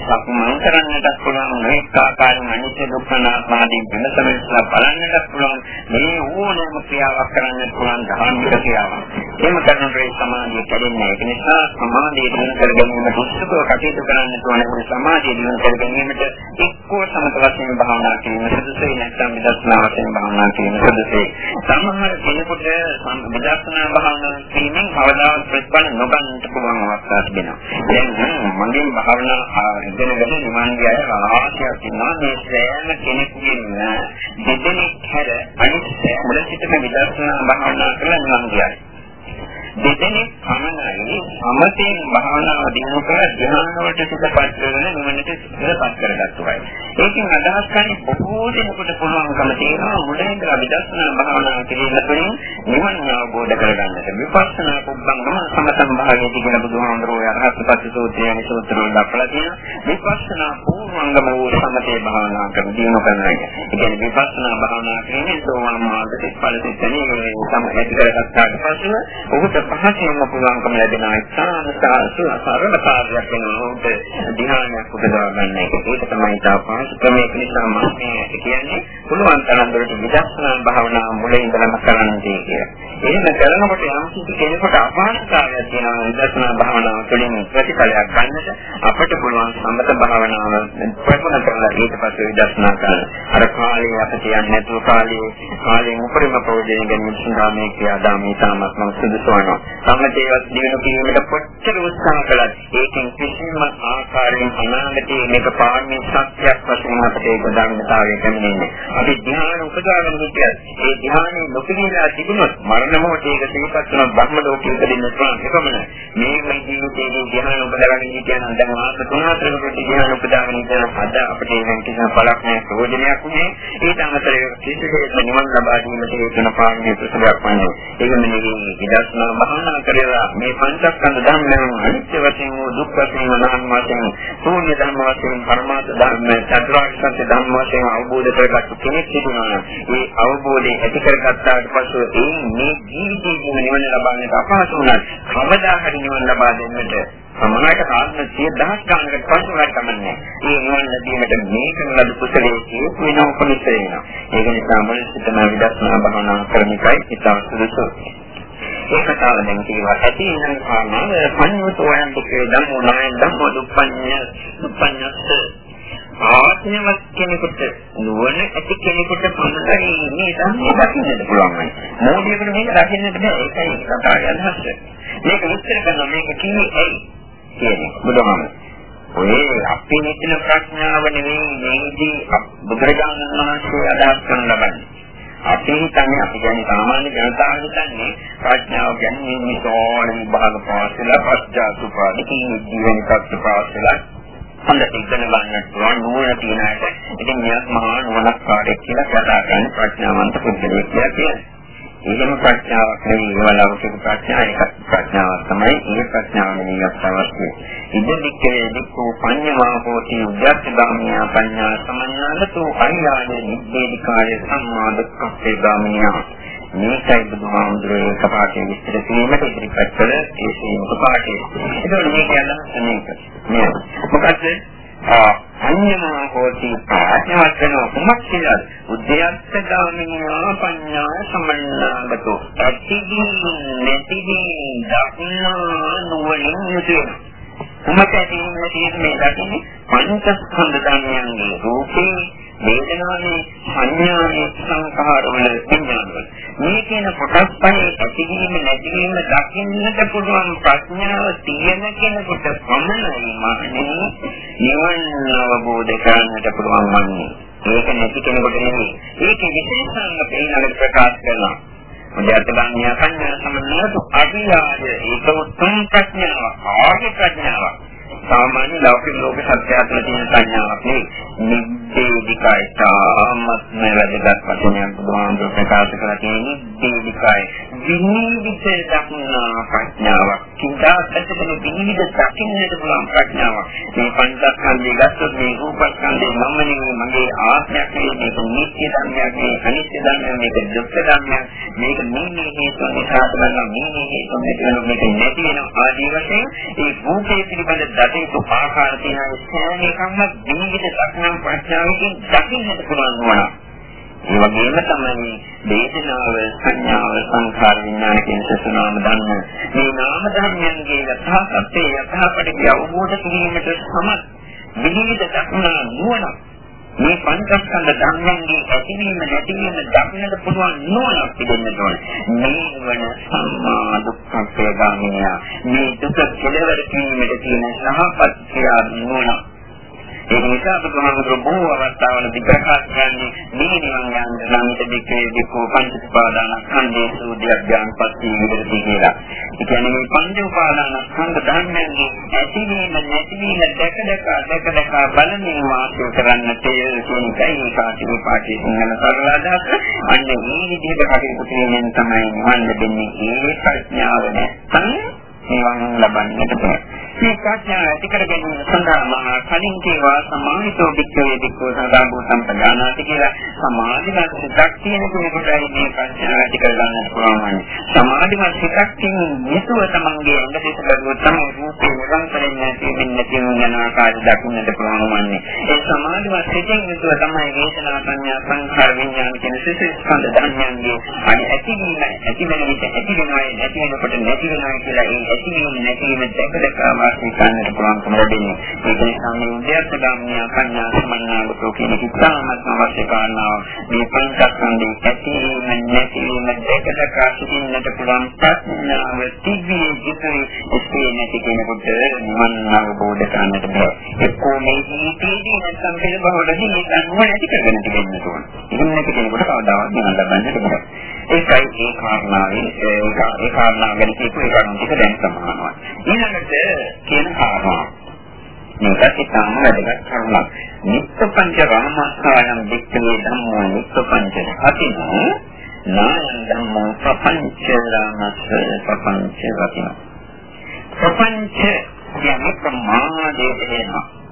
සම්මන් කරන්නට පුළුවන් මේක ආකාරයෙන් අනිත්‍ය දුක්ඛ නාමාදී වෙනසමස්ලා බලන්නට පුළුවන්. මේ ඕනෑම ක්‍රියාවක් කරන්නට පුළුවන් ධාර්මික ක්‍රියාවක්. එහෙම කරනකොට සමාධිය කැඩෙන්නේ ඒක නිසා සමාධිය දිනු කර ගැනීම දුෂ්කරව කටයුතු කරන්නට ඕනේ. සමාධිය දිනු කර ගැනීමට එක්කෝ සමත වශයෙන් භාවනා කිරීම සුදුසුයි නැත්නම් විදර්ශනා වශයෙන් භාවනා කිරීම සුදුසුයි. සමහර කෙනෙකුට විදර්ශනා භාවනා කිරීමෙන් කවදාවත් ප්‍රතිඵල නොගන්නට පුළුවන් අවස්ථා තිබෙනවා. දැන් මගෙන් භාවනා ඉගෙනගෙන නිවන් ගිය ආශයක් ඉන්නවා මේ සෑම කෙනෙකුගෙන් දෙදෙනෙක් හැර අනිත් මුල සිටම විදර්ශනා භාවනා කරලා නිවන් ගියයි. දෙදෙනෙක් පමණයි සමතෙන් භාවනාව දිනු කර ධ්‍යාන වලට සිතපත් කරන නිවනට සිතපත් කරගත්තු අය. ඒකෙන් අදහස් කරන්නේ බොහෝ දෙනෙකුට පුළුවන්කම තියෙනවා මුලින්දලා විදර්ශනා භාවනාව කිරීම තුළින් නිවන අවබෝධ කරගන්නට. විපස්සනා කුබ්බංගම සමතම් භාගයේදී කියන බුදුහාමුදුරුවෝ අරහත් පටිසෝත්‍යයන් සූත්‍රවල දක්වලා තියෙනවා. විපස්සනා පූර්වංගම වූ සමතේ භාවනා කරන දිනු කරන එක. ඒ කියන්නේ විපස්සනා භාවනා කිරීමෙන් සෝවාන් මාර්ගයට ඵල සිතනේ සම ඇති කරගත්තාට පස්සේ ඔහුට පහසෙන්ම පුළුවන්කම ලැබෙන ඉස්හාන සාසු අසරණ කාර්යයක් වෙනවා උන්ට ධ්‍යානයක් උපදවා ගන්න එක. ඒක තමයි තා පහසු ක්‍රමයක නිසා මම කියන්නේ පුළුවන් තරම් දුරට විදර්ශනා භාවනාව මුලින් ඉඳලම කරන්න කියලා. එහෙම කරනකොට යම් කිසි කෙනෙකුට අපහසුතාවයක් තියෙනවා විදර්ශනා භාවනාව තුළින් ප්‍රතිඵලයක් ගන්නට අපිට පුළුවන් සම්මත භාවනාව ප්‍රගුණ කරලා ඊට පස්සේ විදර්ශනා කරන්න. අර කාලේ අපිට යන්නේ නැතුව කාලේ කාලේ උපරිම ප්‍රයෝජන ගැනීම සඳහා මේ ක්‍රියාදාමී තාමත්ම සුදුසු වෙනවා. සම්මතේවත් දිනු කිරීමට කොච්චර උත්සාහ කළත් ඒකෙන් කිසිම ආකාරයෙන් අනාගතයේ මේක පාරමී සත්‍යයක් වශයෙන් අපිට ඒක දන්නතාවය කැමෙන්නේ. අපි ධ්‍යාන උපදාගෙන හිටියත් ඒ ධ්‍යානෙ නොපිළිලා තිබුණොත් මරණ මොහොතේ ඒක සිහිපත් කරන බ්‍රහ්ම ලෝකයේ උපදින්න පුළුවන් එකමන මේ මේ ජීවිතයේ ධ්‍යාන උපදාගෙන හිටියනම් දැන් මාස 3-4කට ධ්‍යාන උපදාගෙන ඉඳලා අද අපිට ඒක කිසිම බලක් නැහැ ප්‍රයෝජනයක් නෑ. ඊට අමතරව කිසිසේත් නිවන් ලබා ගැනීමට හේතුන පාරමී ප්‍රතිපලයක් වන්නේ. ඒක නෙවෙයි විදර්ශනා භාවනා කරලා මේ පංචස්කන්ධ ධර්මයන් අනිත්‍ය වශයෙන් වූ දුක් වශයෙන් අනාත්ම වශයෙන් ශූන්‍ය ධර්ම වශයෙන් පරමාර්ථ ධර්ම චතුරාර්ය සත්‍ය ධර්ම වශයෙන් අවබෝධ කරගත්තු කෙනෙක් තිබුණා. ඒ අවබෝධය ඇති කරගත්තාට පසු ඒ මේ ජීවිතයේදී නිවන ලබන්නට අපහසු වුණා. කවදා හරි නිවන ලබා දෙන්නට සමානට කාලන 10000 ගණනකට පසු හරි කමන්නේ. ඒ නිවන ලැබීමට මේකම ලද කුසලයේ හේතු වෙනව කොනිට වෙනවා. ඒක නිසා මොනිසිතම විදර්ශනා භාවනා කරමිකයි ඉතාම සුදුසු. ඒ කතාව දැන් කියවා ඇති නම් කාරණාව පඤ්ඤෝතෝයන් දුකේ ධම්මෝ නායන් ධම්මෝ දුප්පඤ්ඤ දුප්පඤ්ඤස්ස ආත්මවත් කෙනෙකුට නුවණ ඇති කෙනෙකුට පමණයි මේ ධර්මය දකින්නට පුළුවන්. මොෝඩියකට මේක දකින්නට බෑ. ඒකයි කතාවේ අදහස. මේක විස්තර කරන මේක කිව්වේ ඇයි කියන්නේ බුදුහාම. ඔය අපි හිතන ප්‍රඥාව නෙවෙයි මේදී බුදුරජාණන් වහන්සේ අදහස් කරන ලබන්නේ. අපි හිතන්නේ අපි කියන්නේ සාමාන්‍ය ජනතාව හිතන්නේ ප්‍රඥාව කියන්නේ මේ සෝණ විභාග පාසල පස්චාතු පාදකින් ජීවන තත්ත්ව පාසල හොඳට ඉගෙන ගන්නට පුළුවන් නුවණ තියෙන අයට ඉතින් මෙයක් මහා නුවණක් කාර්යයක් කියලා කතා කරන ප්‍රඥාවන්ත පුද්ගලයෙක් කියලා කියන්නේ. ඒකම ප්‍රඥාවක් නෙවෙයි ඒවා ලෞකික ප්‍රඥා එකක් ප්‍රඥාවක් තමයි ඒ ප්‍රඥාව නෙවෙයි අවශ්‍යයි. ඉදිරිකේ දික්කෝ පඤ්ඤමා හෝති උද්‍යස්තගාමියා පඤ්ඤා සමන්නාලතු අරියානේ නිබ්බේධිකාය සම්මා දුක්ඛේ ගාමියා මේකයි බුදුහාමුදුරේ කපාටේ විස්තර කිරීමට ඉදිරිපත් කළ ඒ සීමක පාඩේ. ඒකෝට මේක යන මේක. මේ මොකද අඤ්ඤමා හෝති ප්‍රඥාවත් වෙන කුමක් කියලා උද්‍යස්ත ගාමිනී පඤ්ඤා සමන්නාගතෝ. අතිදී නැතිදී දක්නා නුවණින් යුතුය. කුමක ඇතිවෙන්නේ තියෙන්නේ දකින්නේ? පංචස්කන්ධ ධර්මයන්ගේ රූපේ වේදනාවේ සංඥාවේ සංඛාරවල විඥානවල. මේ කියන කොටස් පහේ ඇතිවීම නැතිවීම දකින්නට පුළුවන් ප්‍රඥාව තියෙන කෙනෙකුට පමණයි මහණෙනි. නිවන අවබෝධ කරගන්නට පුළුවන් වන්නේ ඒක නැති කෙනෙකුට නෙමෙයි. ඒක විශේෂයෙන්ම පිළිනකට ප්‍රකාශ කරනවා. මුද්‍යත්තගාමිය සංඥා සම්මත අභියාය ඒක උත්තම ප්‍රඥාවක් ආර්ය ප්‍රඥාවක්. සාමාන්‍ය ලෞකික ලෝක සත්‍ය අතර තියෙන සංඥාවක් නෙවෙයි. නිබ්බේධිකයි තාමත්ම වැදගත් වචනයක් බුදුහාමුදුර ප්‍රකාශ කරලා තියෙන්නේ නිබ්බේධිකයි. විනිවිද දක්නා ප්‍රඥාවක්. කිඳා ඇත්තටම විනිවිද දකින්නට පුළුවන් ප්‍රඥාවක්. මේ පංචස්කන්ධය ගත්තොත් මේ රූපස්කන්ධය මම නෙවෙයි මගේ ආත්මයක් නෙවෙයි මේක නිත්‍ය ධර්මයක් නෙවෙයි අනිත්‍ය ධර්මයක් මේක දුක්ඛ ධර්මයක් මේක මේ මේ හේතු නිසා තමයි මේ මේ හේතු නිසා මේක නැති වෙන ආදී වශයෙන් ඒ රූපේ පිළිබඳ දකින්න ආකාර තියෙන සෑම එකක්ම විවිධ දක්නා ප්‍රඥාවකින් දකින්නට පුළුවන් වුණා. ඒ වගේම තමයි වේදනාව, සංඥාව, සංඛාර විඥාන කියන සසනාම ධර්ම. මේ නාම ධර්මයන්ගේ යථාර්ථයේ යථාපටිය අවබෝධ කිරීමට සමත් විවිධ දක්නා නුවණ මේ පංචස්කන්ධ ධර්මයන්ගේ ඇතිවීම නැතිවීම දක්නට පුළුවන් නුවණක් තිබෙන්න ඕන. මේ වන සම්මා දුක්ඛ ගාමිනිය. මේ දුක කෙලවර කිරීමට තියෙන සහපත්‍ය නුවණ. ඒ නිසා බුදුහාමුදුරු බොහෝ අවස්ථාවල විග්‍රහ කරන්නේ මේ නිවන් යන ළඟට දෙකේ දෙකෝ පංච උපාදාන ස්කන්ධයේ සූදියඥාන පස්සේ විදිහට කියලා. ඒ කියන්නේ මේ පංච උපාදාන ස්කන්ධ ධර්මයන්ගේ ඇතිවීම නැතිවීම දැක දැක දැක දැක බලමින් වාසය කරන්නට කියන එකයි කාටික පාටි සිංහල සරල අදහස. අන්න මේ විදිහට කටයුතු කිරීමෙන් තමයි නිවන් ලැබෙන්නේ. ඒ ප්‍රඥාව නැත්නම් නිවන් ලබන්නට බෑ. මේ ප්‍රඥාව ඇති කර ගැනීම සඳහා මා කලින් කීවා සමාහිතෝ වික්ඛවේ වික්ඛෝ සදාබෝ සම්පදානාති කියලා සමාධිමත් සිතක් තියෙන කෙනෙකුටයි මේ ප්‍රඥාව ඇති කර ගන්න පුළුවන්. සමාධිමත් සිතක් තියෙන නිසුව තමන්ගේ අංග දෙක බැලුවොත් තමයි රූපේ නිරන්තරයෙන් නැති වෙන්නේ තියෙන යන ආකාරය දකින්නට පුළුවන් වන්නේ. ඒ සමාධිමත් සිතෙන් නිසුව තමයි වේදනා සංඥා සංඛාර විඥාන කියන සිත ස්කන්ධ ධර්මයන්ගේ අනි ඇතිවීම ඇති වෙන විට ඇති වෙනවා නැති වෙනකොට නැති වෙනවා කියලා ඒ ඇතිවීම නැතිවීම දැක දැක වාසය කරන්නට පුළුවන්කම ලැබෙන්නේ. ඒක නිසා මේ උද්‍යස්ස ගාමිනිය කන්‍යා සමන්නාගතෝ කියන කිතාමත් අවශ්‍ය කාරණාව මේ පංචස්කන්ධයේ ඇතිවීම නැතිවීම දැක දැක සිටින්නට පුළුවන් ප්‍රඥාව තිබිය යුතුයි. ඒ නැති කෙනෙකුට නිවන් අවබෝධ කරන්නට බෑ. එක්කෝ මේ ජීවිතේදී නැත්නම් පෙර බවලදී මේක නුවණ ඇති කරගෙන තිබෙන්න ඕන. ඉතින් නැති කෙනෙකුට කවදාවත් නිවන් ලබන්නට බෑ. ඒකයි ඒ කාරණාවේ ඒ කාරණාව ගැන කියපු ඒ කරුණු ටික දැන් සමානයි. ඊළඟට කියන කාරණා මේකත් ඉතාම වැදගත් කරුණක්. නිත්‍ය පංච රාමස්සායම් වික්ඛවේ ධම්මෝ නිත්‍ය පංච හතින නායං ධම්මෝ ප්‍රපංච රාමස්ස ප්‍රපංච රතින. ප්‍රපංච කියන්නේ ප්‍රමාදයේ වෙනවා.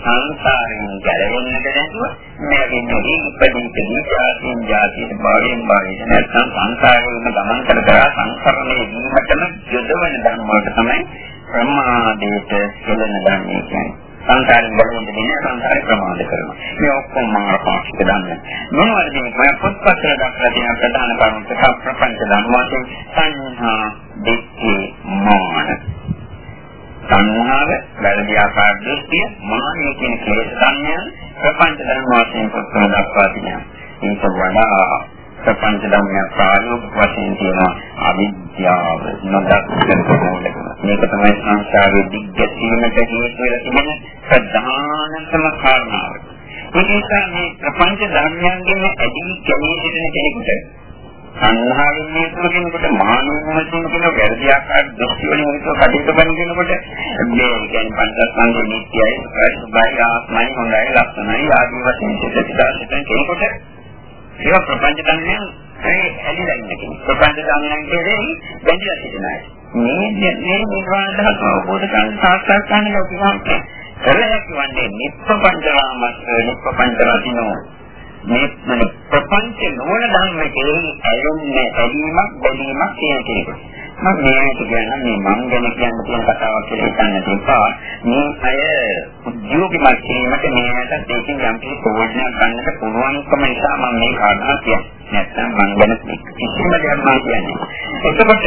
සංසාරයෙන් ගැලවෙන්නට නැතුව මේකෙන් නෙවෙයි ඉපදින්න ජාතින් ජාතියට භාවයෙන් භාවයට නැත්නම් සංසාරයෙන් ගමන් කර කර සංසරණය වීමටම යොදවන ධර්ම වලට තමයි ප්‍රමාදයට සෙලන ධර්මය කියන්නේ. සංසාරයෙන් ගැලවෙන්න දෙන්නේ සංසාරේ ප්‍රමාද කරනවා. මේ ඔක්කොම මාර්ග පාක්ෂික ධර්ම. මොනවද මේ පොත්පත්වල දක්වලා තියෙන ප්‍රධාන කරුණු ටික ප්‍රපංච ධර්ම වශයෙන් සංහා දෙක්ඛේ මාන සංහාව වැරදි ආකාර දෘෂ්ටිය මානිය කියන කෙලෙස් ධර්මයන් ප්‍රපංච ධර්ම වශයෙන් පොත්වල දක්වා තිබෙනවා. ඒක වඩා ප්‍රපංච ධර්මයන් ප්‍රායෝගික වශයෙන් තියෙනවා අවිද්‍යාව නොදක්කම මේක තමයි සංසාරයේ දිග්ගැසීමට හේතු වෙලා තිබෙන ප්‍රධානතම කාරණාව. ඒ නිසා මේ ප්‍රපංච ධර්මයන්ගෙන් ඇදී කැමී සිටින කෙනෙකුට සංහාවෙන් මේ කෙනෙකුට මානවයෙන් කියන වැරදි ආකාර දෘෂ්ටි වලින් හිතුව කටයුතු කරන කෙනෙකුට මේ කියන්නේ පංචස්කන්ධ නිත්‍යයි සුභයි ආත්මයි හොඳයි ලක්ෂණයි ආදී වශයෙන් සිතට කෙනෙකුට ඒක ප්‍රපංච ධර්මයන් ඒ ඇලිලා ඉන්න කෙනෙක්. ප්‍රපංච ධර්මයන් කියන්නේ බැඳලා සිටින අය. මේ මේ නිර්වාණ ධර්ම අවබෝධ කරගන්න සාක්ෂාත් කරගන්න ලෝකෙ කරලා හැකිවන්නේ නිප්පංචරාමස් නිප්පංචරාදීනෝ මේ ප්‍රපංච නොවන ධර්ම කෙරෙහි ඇලෙන්නේ ඇලීමක් බැඳීමක් කියන කෙනෙකුට. මම මේකට කියන මේ මං ගැන කියන්න තියෙන කතාවක් කියලා හිතන්න තිබ්බා. මේ අය උද්‍යෝගිමත් කිරීමට මේකට දෙකින් යම් කිසි ප්‍රයෝජනයක් ගන්නට පුළුවන්කම නිසා මම මේ කාරණා කියන්නේ. නැත්නම් මං ගැන කිසිම දෙයක් මම කියන්නේ. එතකොට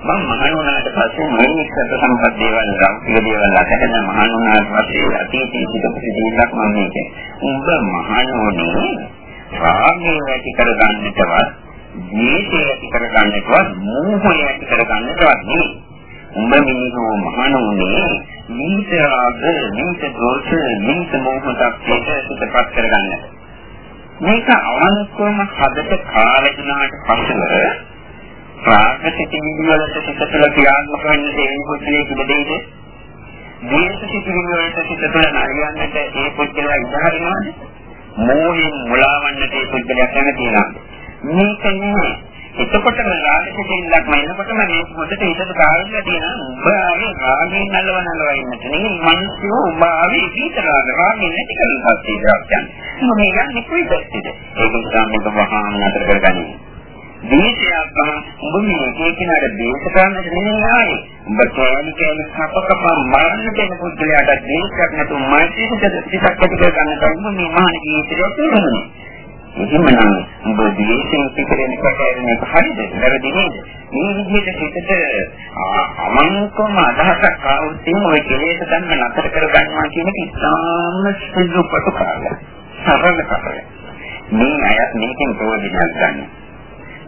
මම මහණ වුණාට පස්සේ මේ සත්‍ය සම්පත් දේවල් ලෞකික දේවල් අතහැරන මහණ වුණාට පස්සේ අතීතයේ සිදුපු දේවල්ක් මම මේක. උඹ මහණෝනේ රාගය ඇති කරගන්නටවත්, ද්වේෂය ඇති කරගන්නටවත්, මෝහය ඇති කරගන්නටවත් නෙමෙයි. උඹ මිනිහෝ මහණෝනේ නීත රාග, නීත දෝෂ, නීත මෝහ තත්ත්වයට සිතපත් කරගන්නට. මේක අවංකවම හදට කාලෙකනාට පස්සෙ රාග සිතිවිලි වලට සිත තුළ ක්‍රියාත්මක වෙන්න දෙවි පුද්ගලයෙක් ඉබදෙයිද? දේශ සිතිවිලි වලට සිත තුළ නරියන්නට ඒ පුද්ගලයා ඉදහරිනවද? මෝහයෙන් මුලාවන්නට ඒ පුද්ගලයා කැමතිනවද? මේක නෙමෙයි. එතකොටම රාග සිතිවිල්ලක් වෙනකොටම මේ හොඳට හිතට කාරණා තියෙනවා. ඔබ ආවේ රාගයෙන් නලව නලව ඉන්නට නෙමෙයි මිනිස්සු ඔබ ආවේ විතර රාගයෙන් නැති කරන පස්සේ දාන්න. මොකද යන්නේ කොයිදද? ඒක නිසා මේක වහාම නතර කරගන්න. දේශයක් ගන්න ඔබ මේ ඒකිනාට දේශ කරන්නට නෙමෙයි ආවේ. ඔබ කෑලි කෑලි කප කප මරන්න දෙන පුද්ගලයාට දේශයක් නැතුව මෛත්‍රීට සිතක් ඇති කර ගන්න තමයි මේ මහාන ජීවිතය තියෙන්නේ. එහෙමනම් ඔබ දේශයෙන් පිටරෙන කටයුතු එක හරිද? වැරදි නේද? මේ විදිහට හිතට අමංකම අදහසක් ආවොත් ඔය කෙලෙස් ගන්න නතර කර ගන්නවා කියන එක ඉතාම සිදු කොට කාර්යයක්. සරල කාර්යයක්. මේ අයත් මේකෙන් ප්‍රයෝජනයක් ගන්නවා.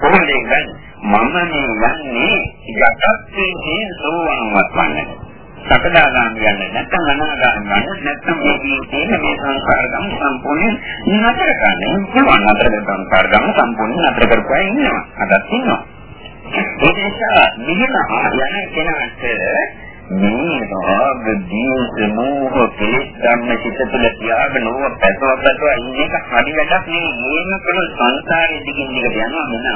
කොහොමද කියන්නේ? මම මේ යන්නේ යටත්යේ සෝවාන්වත් වන්නට. සකදාගාම යන්නේ නැත්නම් අනාගාම යන්නේ නැත්නම් මේ ජීවිතේ මේ සංස්කාර ගම් සම්පූර්ණ නතර කරන්න. පුළුවන් නතර කරන සංස්කාර ගම් සම්පූර්ණ නතර කරපුවා ඉන්නවා. අදත් ඉන්නවා. ඒ නිසා නිහන යන කෙනාට මේ රාග දීස මෝහ කෙලෙස් ධර්ම චිත්ත තුළ තියාගෙන ඕව පැතව පැතව ඉන්නක හරි වැඩක් නෙවෙයි මේන කළ සංසාරයේ දිගින් දිගට යනවා මොන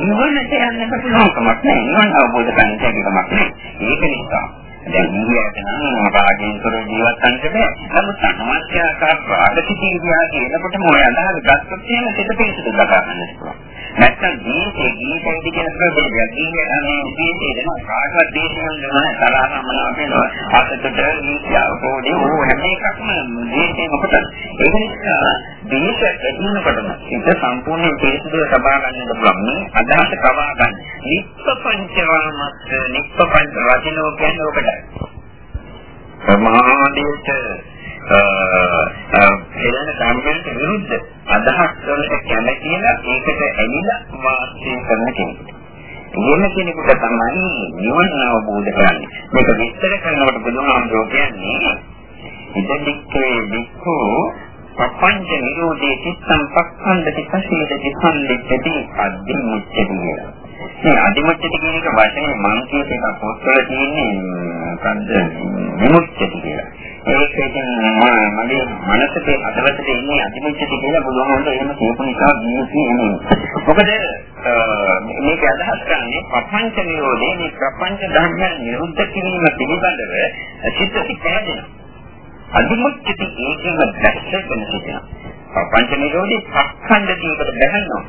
නිවනට යන්නට පුළුවන් කමක් නැහැ නිවන අවබෝධ කරගන්න කමක් නැහැ ඒක නිසා දැන් ඊයට නම් රාගයෙන් තොර ජීවත් වෙන්න බෑ. නමුත් අනවශ්‍ය ආකාර රාගසිතී ගියා කියනකොටම ඔය අදහස් ගත්තොත් එහෙම සිත පිළිසුදු ලබා ගන්න පුළුවන්. නැත්තම් ජීවිතේ ජීවිතේ කියන ප්‍රබෝධය ජීවිතේ අනේ ජීවිතේ දෙන කාටවත් දේශනා කරන තරහමනාව වෙනවා. අතට නීතිය පොඩි ඕ හැම එකක්ම ජීවිතේ මොකද ඒක නිසා දේශ ඇතුළතටම සිත සම්පූර්ණයෙන් පිළිසුදු ලබා ගන්නට පුළුවන්. අදහස කවා ගන්න. නිප්පංචවාමත් නිප්පංච වචනෝ කියන්නේ ඔකට. ප්‍රමාදයට එළන ධර්මයට විරුද්ධ අදහස් වලට කැමැතිලා ඒකට ඇලිලා වාසය කරන කෙනෙක්. එහෙම කෙනෙකුට තමයි නිවන අවබෝධ කරන්නේ. මේක විස්තර කරනකොට බුදුහාමුදුරුවෝ කියන්නේ ඉදිරික්කේ වික්ඛෝ පපංච නිරෝධේ චිත්තං පක්ඛන්දති පසීදති සම්ලිච්ඡති අද්දි මුච්ඡති කියලා. මේ අදිමුච්චති කියන එක වචනේ මං කියප එක පොත්වල තියෙන්නේ මොකද්ද විමුක්තිය කියලා. ඒක ඉතින් මගේ මනසේ හදවතේ ඉන්නේ අදිමුච්චති කියලා බුදුහාමුදුරුවෝ එහෙම කියපු නිසා ජීවිතේ එන්නේ. මොකද මේක අදහස් කරන්නේ ප්‍රපංච නිරෝධේ මේ ප්‍රපංච ධර්ම නිරුද්ධ කිරීම පිළිබඳව චිත්ත සිතේදෙනවා. අදිමුච්චති ඒකම දැක්කෙන සිතනවා. ප්‍රපංච නිරෝධේ පක්ඛන්ද දීකට බැහැනවා.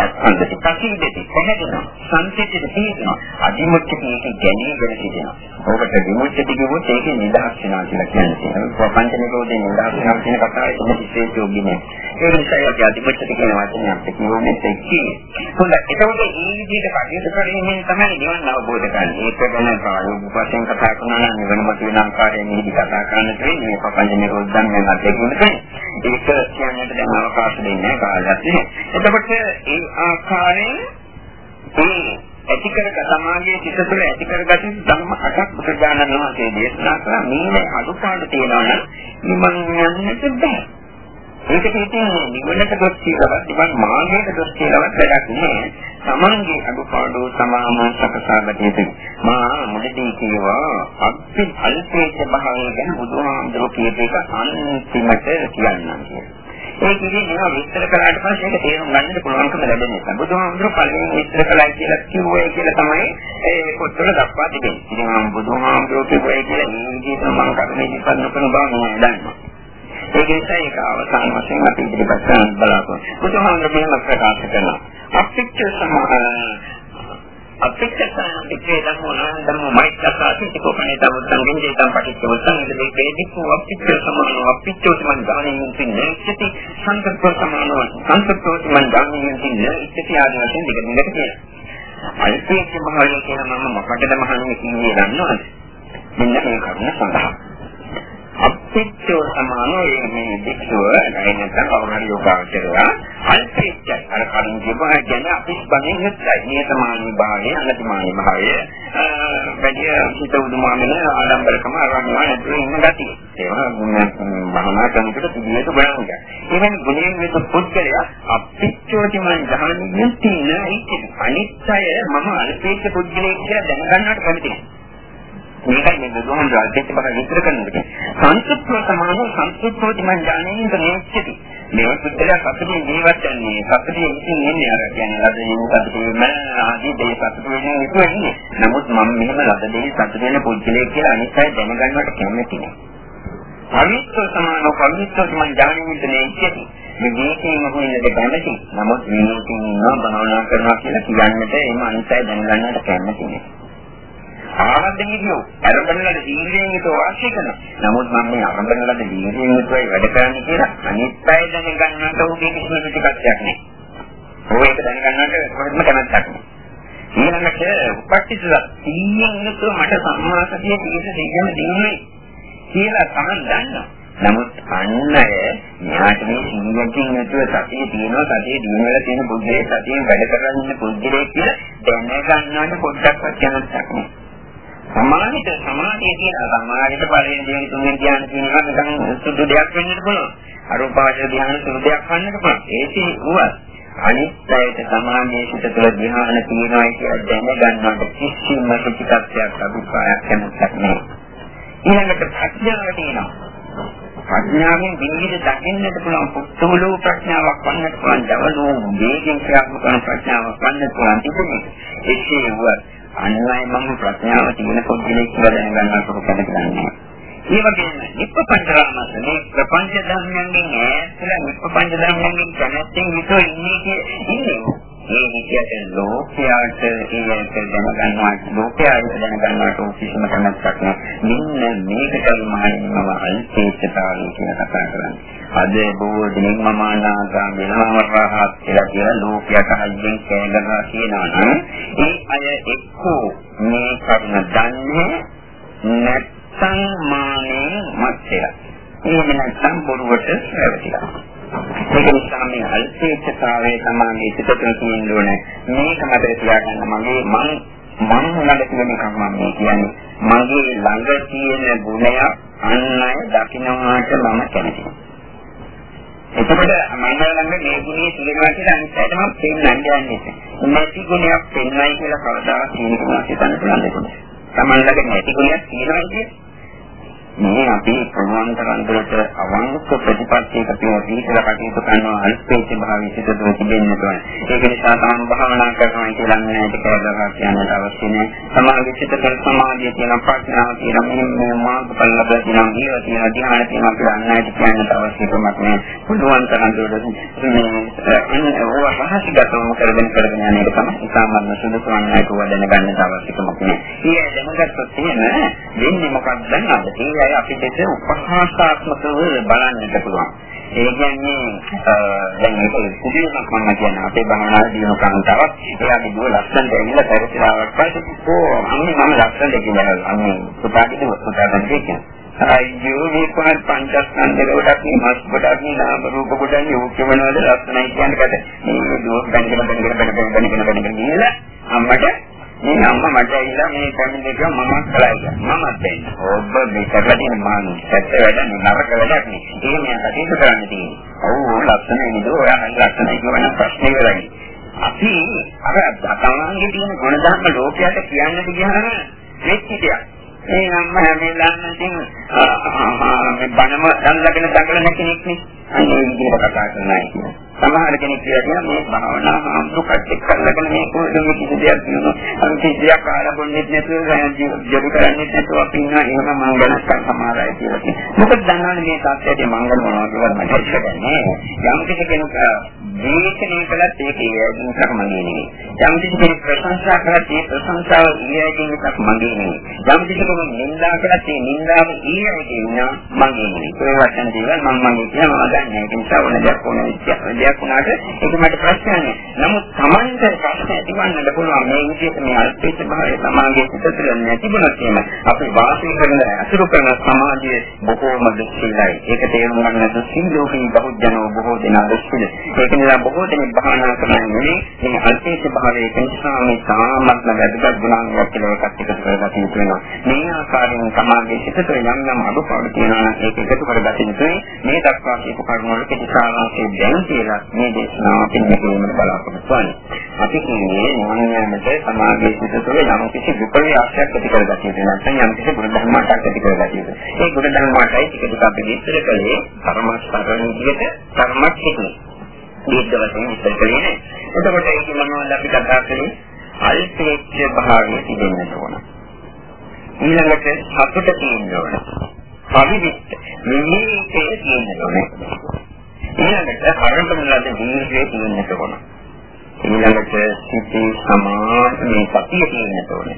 අත්හඬට පසින්දෙති පැහැදෙනවා. සංසිද්ධිත තියෙනවා අදිමුච්ච කීක ගැනීමකට සිදෙනවා ඔබට විමුච්චති කිව්වොත් ඒකේ නිදහස් වෙනවා කියලා කියන්නේ ප්‍රපංච නිරෝධයෙන් නිදහස් වෙනවා කියන කතාව එන්න විශේෂෝගී නෑ ඒ නිසා අපි අදිමුච්ච කියන වචනේ අපිට කියවන්නේ තෙක්කේ හොඳ එතකොට මේ විදිහට කටයුතු කිරීමෙන් තමයි නිවන අවබෝධ කරගන්නේ ඒක ගැන ප්‍රායෝගික වශයෙන් කතා කරනවා නම් නිවන මත වෙන ආකාරයෙන් මෙහිදී කතා කරන්න තියෙන්නේ. මේ ප්‍රපංච නිරෝධයෙන් මම අධ්‍යයනය ඒක කියන්නට දැන් අවකාශ දෙන්නේ කාලයක් නෑ එතකොට ඒ ආකාරයෙන් ඒ ඇති කරග සමාජයේ සිත තුළ ඇති කරගත් ධර්ම අටක් බුදුදානන් වහන්සේ දේශනා කළා මේ අඩුපාඩු තියෙනවා නම් නිමන් යන්නට බෑ. ඒකට හිතන්නේ නිවනට දොස් කියලාවත් නිවන් මාර්ගයට දොස් කියලාවත් වැඩක් නෑ. තමන්ගේ අඩුපාඩු සමාන සකසාගත යුතුයි. මා මුලදී කියවා අත්ති අල්පේච්ඡ භාවය ගැන බුදුහාමුදුරුවෝ කියපු එක අන්තිමට කියන්නම් කියලා. ඒ කියන්නේ මේවා විස්තර කළාට පස්සේ ඒක තේරුම් ගන්නට පුළුවන්කම ලැබෙන නිසා. බුදුහාමුදුරුවෝ පළවෙනි විස්තර කළා කියලා කිව්වේ කියලා තමයි ඒ පොත්වල දක්වා තිබෙන්නේ. ඉතින් බුදුහාමුදුරුවෝ කිව්වේ කියලා මේ විදිහට මම කරුණේ ඉපන්න කරන බව මම දන්නවා. ඒක නිසා ඒක අවසාන වශයෙන් අපි ඉදිරිපත් කරන්න බලාපොරොත්තු. බුදුහාමුදුරුවෝ මේක ප්‍රකාශ කරනවා. අපිච්ච සමහර අපිච්චසන පිටේ ධම්මෝ නාම ධම්මෝ මෛත්‍යාසාති තිකෝපනේ තමුත්තං ගෙන්ජේ තම් පටිච්චවත්තං ඉදේ වේදිකෝ අපිච්ච සමානෝ අපිච්චෝ සමන් දානෙන් තින්නේ ඉච්ඡති සංකප්ප සමානෝ සංකප්පෝ සමන් දානෙන් තින්නේ ඉච්ඡති ආදී වශයෙන් දෙක දෙකට කියනවා. අල්පේක්ෂ භාවය කියන මම මොකටද මහන්නේ කියන්නේ දන්නවද? මෙන්න මේ කරුණ සඳහා. අපිච්චෝ සමානෝ මේ දෙකව නැත්නම් කවුරු හරි යෝගාචරය අල්පේච්ඡයි. අර කලින් කියපුවා කියන්නේ අපි බණින් හිටයි නියතමානී භාවය අනතිමානී භාවය වැඩි හිත උදුමාගෙන ආඩම්බරකම අරන්නවා නැතුව ඉන්න ගතිය. ඒවා භවනා කරනකොට පිළිවෙත බලන්න. එවැනි ගුණයෙන් යුත් පුද්ගලයා අපිච්චෝටි මන් ජහනියෙන් තින අනිත්‍යය මම අල්පේච්ඡ පුද්ගලයෙක් කියලා දැනගන්නට කැමතියි මේකයි මේ බුදුහාමුදුරුවෝ අධ්‍යක්ෂ බව විස්තර කරන්නේ. සංසුප්තව සමානව සංසුප්තවති මං ඥානයෙන් තනේච්චති. මේ පුද්ගලයා සතුටින් ජීවත් වෙන්නේ සතුටින් ඉතින් ඉන්නේ අර කියන්නේ ලද දේ සතුටින් ආදී දේ සතුටින් ඉන්නේ. නමුත් මම මෙහෙම ලද දේ සතුට වෙන පුද්ගලයෙක් කියලා අනිත් අය දැනගන්නවට කැමති නෑ. අනිත්‍ය සමානව පරිත්‍යාග මං ඥානයෙන් තනේච්චති. මේ මේකේම හොයන්නට කැමති. නමුත් මේකෙන් නෝ බනවනා කරනවා කියලා කියන්නට එම අනිත් අය දැනගන්නවට කැමති නෑ. ආරම්භණීයෝ අරඹනලද දීර්ඝයෙන් යුතුව වාසය කරනවා. නමුත් මම මේ අරඹනලද දීර්ඝයෙන් යුතුවයි වැඩ කරන්නේ කියලා අනිත් අය දැනගන්නට උගේ කිසිම ප්‍රතිපත්තියක් නැහැ. ඕක දැනගන්නට කොහොමද කැමැත්තක් නැහැ. ඊළඟට උපට්ඨිත සීයෙන් යුතුව මට සම්මාසතිය පිළිස දෙන්න දෙන්නේ කියලා තමයි දන්නවා. නමුත් අන්න අය ඥාට මේ සිංහකින් නැතුව සතිය තියෙනවා සතිය දින වල තියෙන බුද්ධේ සතියෙන් වැඩ කරගෙන ඉන්න පුද්ගලයෙක් කියලා දැනගන්නවට පොඩ්ඩක්වත් කැමැත්තක් නැහැ. සමාහිත සමාධිය කියන සමාධියට පළවෙනි දෙවෙනි තුන්වෙනි ධ්‍යාන කියනවා නිකන් සුදු දෙයක් වෙන්නත් පුළුවන්. අරූපාවචර ධ්‍යාන සුදු දෙයක් වන්නත් පුළුවන්. ඒකේ වුවත් අනිත්‍යයට සමාධියේ සිට තුළ ධ්‍යාන තියෙනවා කියලා දැනගන්නකොට කිසිම ප්‍රතිපත්තියක් අභිප්‍රායක් නැත්තක් නෑ. ඊළඟට ප්‍රඥාව තියෙනවා. ප්‍රඥාවෙන් විනිවිද දකින්නට පුළුවන් පුතුලෝ ප්‍රඥාවක් වන්නත් පුළුවන් දවලෝ වේගෙන් ක්‍රියාත්මක කරන ප්‍රඥාවක් වන්නත් පුළුවන් තිබුණේ. ඒකේ වුවත් අන්නයි මම ප්‍රඥාව තියෙන පොඩ්ඩක් කියලා දැනගන්න කොහොමද කරන්නේ. ඒ වගේම නිප්පංචරාමස මේ ප්‍රපංච ධර්මයන්ගෙන් ඈත්ලා නිප්පංච ධර්මයන්ගෙන් කැමැත්තෙන් විතර ඉන්නේ ඉන්නේ. මේ විදියට ලෝකයට ඊට දැනගන්නවා ලෝකයට දැනගන්නවා කිසිම කමක් නැහැ. මෙන්න මේකටයි මම අල්පේච්ඡතාවය කියලා කතා කරන්නේ. අද බොහෝ දිනෙක මම අනාගා වෙනවා රහත් කියලා කියලා ලෝකයට හයියෙන් කෑගහලා කියනවා නම් ඒ අය එක්කෝ මේ කර්ම දන්නේ නැත්නම් මානෙ මැත්තේ. එහෙම නැත්නම් බොරුවට රැවටිලා. ඒක නිසා මේ අල්පේච්ඡතාවයේ තමයි සිතට තියෙන්න ඕනේ. මේක මතක තියාගන්න මගේ මං මම ළඟ තියෙන එකක් මම කියන්නේ. මගේ ළඟ තියෙන ගුණයක් අන් අය දකින්නට මම කැමතියි. එතකොට මම ළඟ මේ ගුණය තියෙනවා කියලා අනිත් අයට මම පෙන්වන්න යන්නේ. නැති ගුණයක් පෙන්වයි කියලා කවදාවත් කියනවා හිතන්න පුළුවන් දෙයක්. Taman ළඟ නැති ගුණයක් තියෙනවා කියන්නේ මේ අපි ප්‍රමාණ තරම් දුරට අවංක ප්‍රතිපත්තියක පිළිපදලා කටයුතු කරනවා අල්පේච්ඡ භාවයේ සිදුව තිබෙන්න ඕන. ඒක නිසා තමයි භාවනා කරනවා කියලා නෑ ඒක කරලා කියන්නට අවශ්‍ය නෑ. සමාධි චිත්ත සමාධිය කියන ප්‍රඥාව කියන මේ මාර්ගඵල ලැබෙන ඉව කියන ධ්‍යාන කියන කියලා නෑ කියන්නට අවශ්‍ය කමක් නෑ. පුළුවන් තරම් දුරට මේ අන්න ඕවා රහසිගතවම කරගෙන කරගෙන යන එක තමයි ඉතාමත් සුදුසු වන්නේ කියලා දැනගන්න අවශ්‍ය කමක් නෑ. ඊයේ දැනගත්තොත් එහෙම වෙන්නේ මොකක්ද දැන් අද අය අපිට උපහාසාත්මකව බලන්නට පුළුවන්. ඒ කියන්නේ දැන් මේක කුඩියක් මම කියන්නේ අපේ භවනා දිනු කාන්තාවක් එයාගේ දුව ලස්සනට ඇවිල්ලා පරිසරාවක් පස්සේ කො අම්මේ මම ලස්සනට කියලා අම්මේ පුතාගේ පුතා ගන්න කියන්නේ. අයියෝ මේ කොහොමද පංචස්කන්ධ වලට මේ මස් කොටක් නේ නාම රූප කොටක් නේ ඕක වෙනවද ලස්සනයි කියන්නේ කද මේ දුව බැඳගෙන බැඳගෙන බැඳගෙන බැඳගෙන බැඳගෙන ගිහලා අම්මට මේ අම්මා මට ඇවිල්ලා මේ කමින් එක මම කළා කියලා. මමත් දෙන්න. ඔබ මේ කරලා තියෙන මාන සැත්ත වැඩ නරක වැඩක් නේ. ඒක මම කටයුතු කරන්න තියෙන්නේ. ඔව් ලස්සනයි නේද? ඔයා නම් ලස්සනයි කියන ප්‍රශ්නේ වෙලයි. අපි අර තමන්ගේ තියෙන ගුණධර්ම ලෝකයට කියන්නද ගියාම වෙච්චිතියක්. මේ අම්මා හැමෙලාම ඉතින් මේ බණම දල්ලාගෙන දඟලන කෙනෙක් නේ. අනේ විදිහට කතා කරනවා කියන්නේ. සමහර කෙනෙක් කියනවා මේ භාවනා හාමුදුරුවෝ එක්ක කරගෙන මේ කොහෙද මේ කිසි දෙයක් කියනවා. අර කිසි දෙයක් ආරම්භුනේ නැතුව ජීව කරන්නේ නැතුව අපි ඉන්නවා එහෙම මම ගැන සමහර අය කියලා. මොකද දන්නවනේ මේ සත්‍යයේ මංගල මොනවද කියලා මට හිතන්නේ. යම් කිසි කෙනෙක් දීකනේ කළත් ඒක ඉයකින් එකක් මගේ නෙවෙයි. යම් කිසි කෙනෙක් ප්‍රශංසා කළත් ඒ ප්‍රශංසාව ඉයකින් එකක් මගේ නෙවෙයි. යම් කිසි කෙනෙක් නින්දා කළත් ඒ නින්දාව ඉයකින් මගේ නෙවෙයි. ඒ වචන දේවල් මම මගේ කියනවා දන්නේ. ඒ නිසා ඕන දෙයක් ඕන විදියක් දෙයක් වුණාට ඒක මට ප්‍රශ්නයක් නෑ. නමුත් Tamante ප්‍රශ්න ඇතිවන්නට පුළුවන් මේ විදිහට මේ අල්පේච්ඡ භාවය සමාජයේ සිට තුළ නැතිවෙනත් එහෙම අපි වාසය කරන අසුරු කරන සමාජයේ බොහෝම දුක්ඛිතයි. ඒක තේරුම් ගන්න දුක්ඛිතෝකින් බහුජනෝ බොහෝ දෙනා දුක්ඛිත. ඒක නිසා බොහෝ දෙනෙක් භාවනා කරන්නේ මේ අල්පේච්ඡ භාවයේ නිසා මේ සාමත්ම වැදගත් ගුණාංගයක් කියලා එකක් එකතු කරගන්න තියෙනවා. මේ ආකාරයෙන් සමාජයේ සිට තුළ යම් යම් අඩුපාඩු තියෙනවා නම් ඒක එකතු කරගන්න යුතුයි. මේ දක්වා කියපු කරුණු වල කෙටිසාරාංශය දැන් කියලා මේ දේශනාව පිළිගැනීමට බලාපොරොත්තු වෙන්නේ. අපි කියන්නේ මොනියමට සමාගයේ සිට තුළ යම් කිසි විපර්යාසයක් ඇති කරගatiya යුතු නැත්නම් යම් කිසි ගුණ ධර්මයක් ඇති කරගatiya යුතු. ඒ ගුණ ධර්මයටයි ටික ටික අපි විස්තර කළේ කර්මස්තරණ විදිහට කර්මක් හිතේ. දීර්ඝ වශයෙන් විස්තර කළේ නෑ. එතකොට ඒක මොනවද අපි කතා කරන්නේ? අල්පේච්ඡ භාවය තිබෙන්න ඕන. ඊළඟට සතුට තියෙන්න ඕන. පරිවිත් මෙන්නේ තියෙන්න ඕන. ඊළඟට හරකම ලද වීර්යය තියෙන්නට ඕන. ඊළඟට සිතේ සමාධියේ සතිය තියෙන්නට ඕන.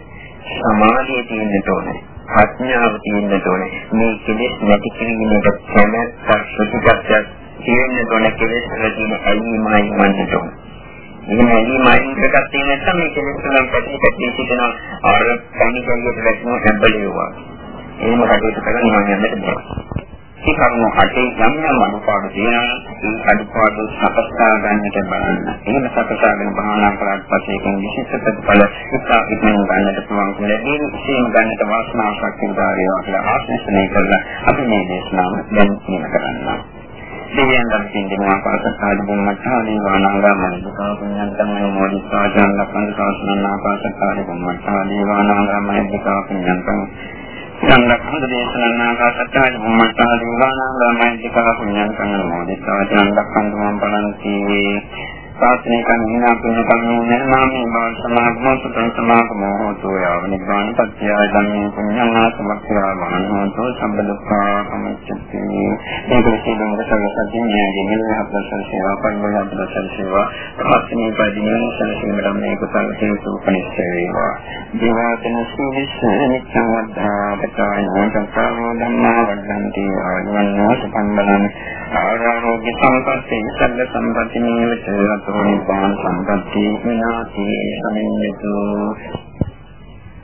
සමාධිය තියෙන්නට ඕන. ප්‍රඥාව තියෙන්නට ඕන. මේ කෙලෙස් නැති කිරීමකට කැමැත්ත සුදුසුකම් තියෙන්නට ඕන කෙලෙස් වල තියෙන ඇලීමයි මන්නට ඕන. එහෙම ඇලීමයි එකක් තියෙන නැත්නම් මේ කෙලෙස් වලින් පැතිකඩ සිටින අර කණිකලියට වැටෙන හැබැලේවා. එහෙම කටයුතු කරගෙන මම යන්නට බෑ. ඒ කරුණු අටේ යම් යම් අනුපාඩු තියෙනවා ඒ අනුපාඩු සකසා ගන්නට බලන්න. එහෙම සකසාගෙන භාවනා කරාට පස්සේ ඒක විශේෂ ප්‍රතිඵල ඉතා ඉක්මනින් ගන්නට පුළුවන් කියලා විශේෂයෙන් ගන්නට වාසනාවක් ලැබෙනවා කියලා ආශිර්වාදනය කරලා අපි මේ දේශනාව දැන් නිම කරන්නවා. දෙවියන් දම්සින් දෙනවා පාසකාදී බුම්මඨාදී වානාගා මනිකා පුඤ්ඤන්තං මොදිස්සා ජනලපන්ද සාසනං ආපාසකාදී බුම්මඨාදී වානාගා මනිකා පුඤ්ඤන්තං සංරක්ෂණ දේශනා ආකාශත්තාය මොහොතාදී වානාගාමයි දෙකක පුඤ්ඤං කන්න මොදිස්සා ජනලපන්ද මම් බලන්ති සාසනය කන්නා පුණ්‍ය කම්මේ නාමේ මා සමාගම සුතං සමාගම හෝතු යාව නිබ්බාන පත්‍ය ධම්මේ පුඤ්ඤං සමක්ඛා මහණෝතෝ සම්බදක්ඛා කමච්චති මේක සිදුවන සර්වසත්‍යයෙන් න්යායයෙන් නිරහතසල් සේවා පරිමල අපදසල් සේවා ප්‍රාර්ථනීය පදිනේ සනසින් ධම්මේ කුසල හේතු උපනිෂ්ඨ වේවා. දේවාතන සුවිස්ස නිච්ඡං වද්ධා පචාය සංකාරෝ ධම්මා වද්ධන්ති ආයුවන්නෝ සම්පන්නං ආරෝග්‍ය සම්පත්තේ සම්ද සම්පත්තිනේ වච අතෝ නිපාන සම්පත්ති විනාති සමින්නතු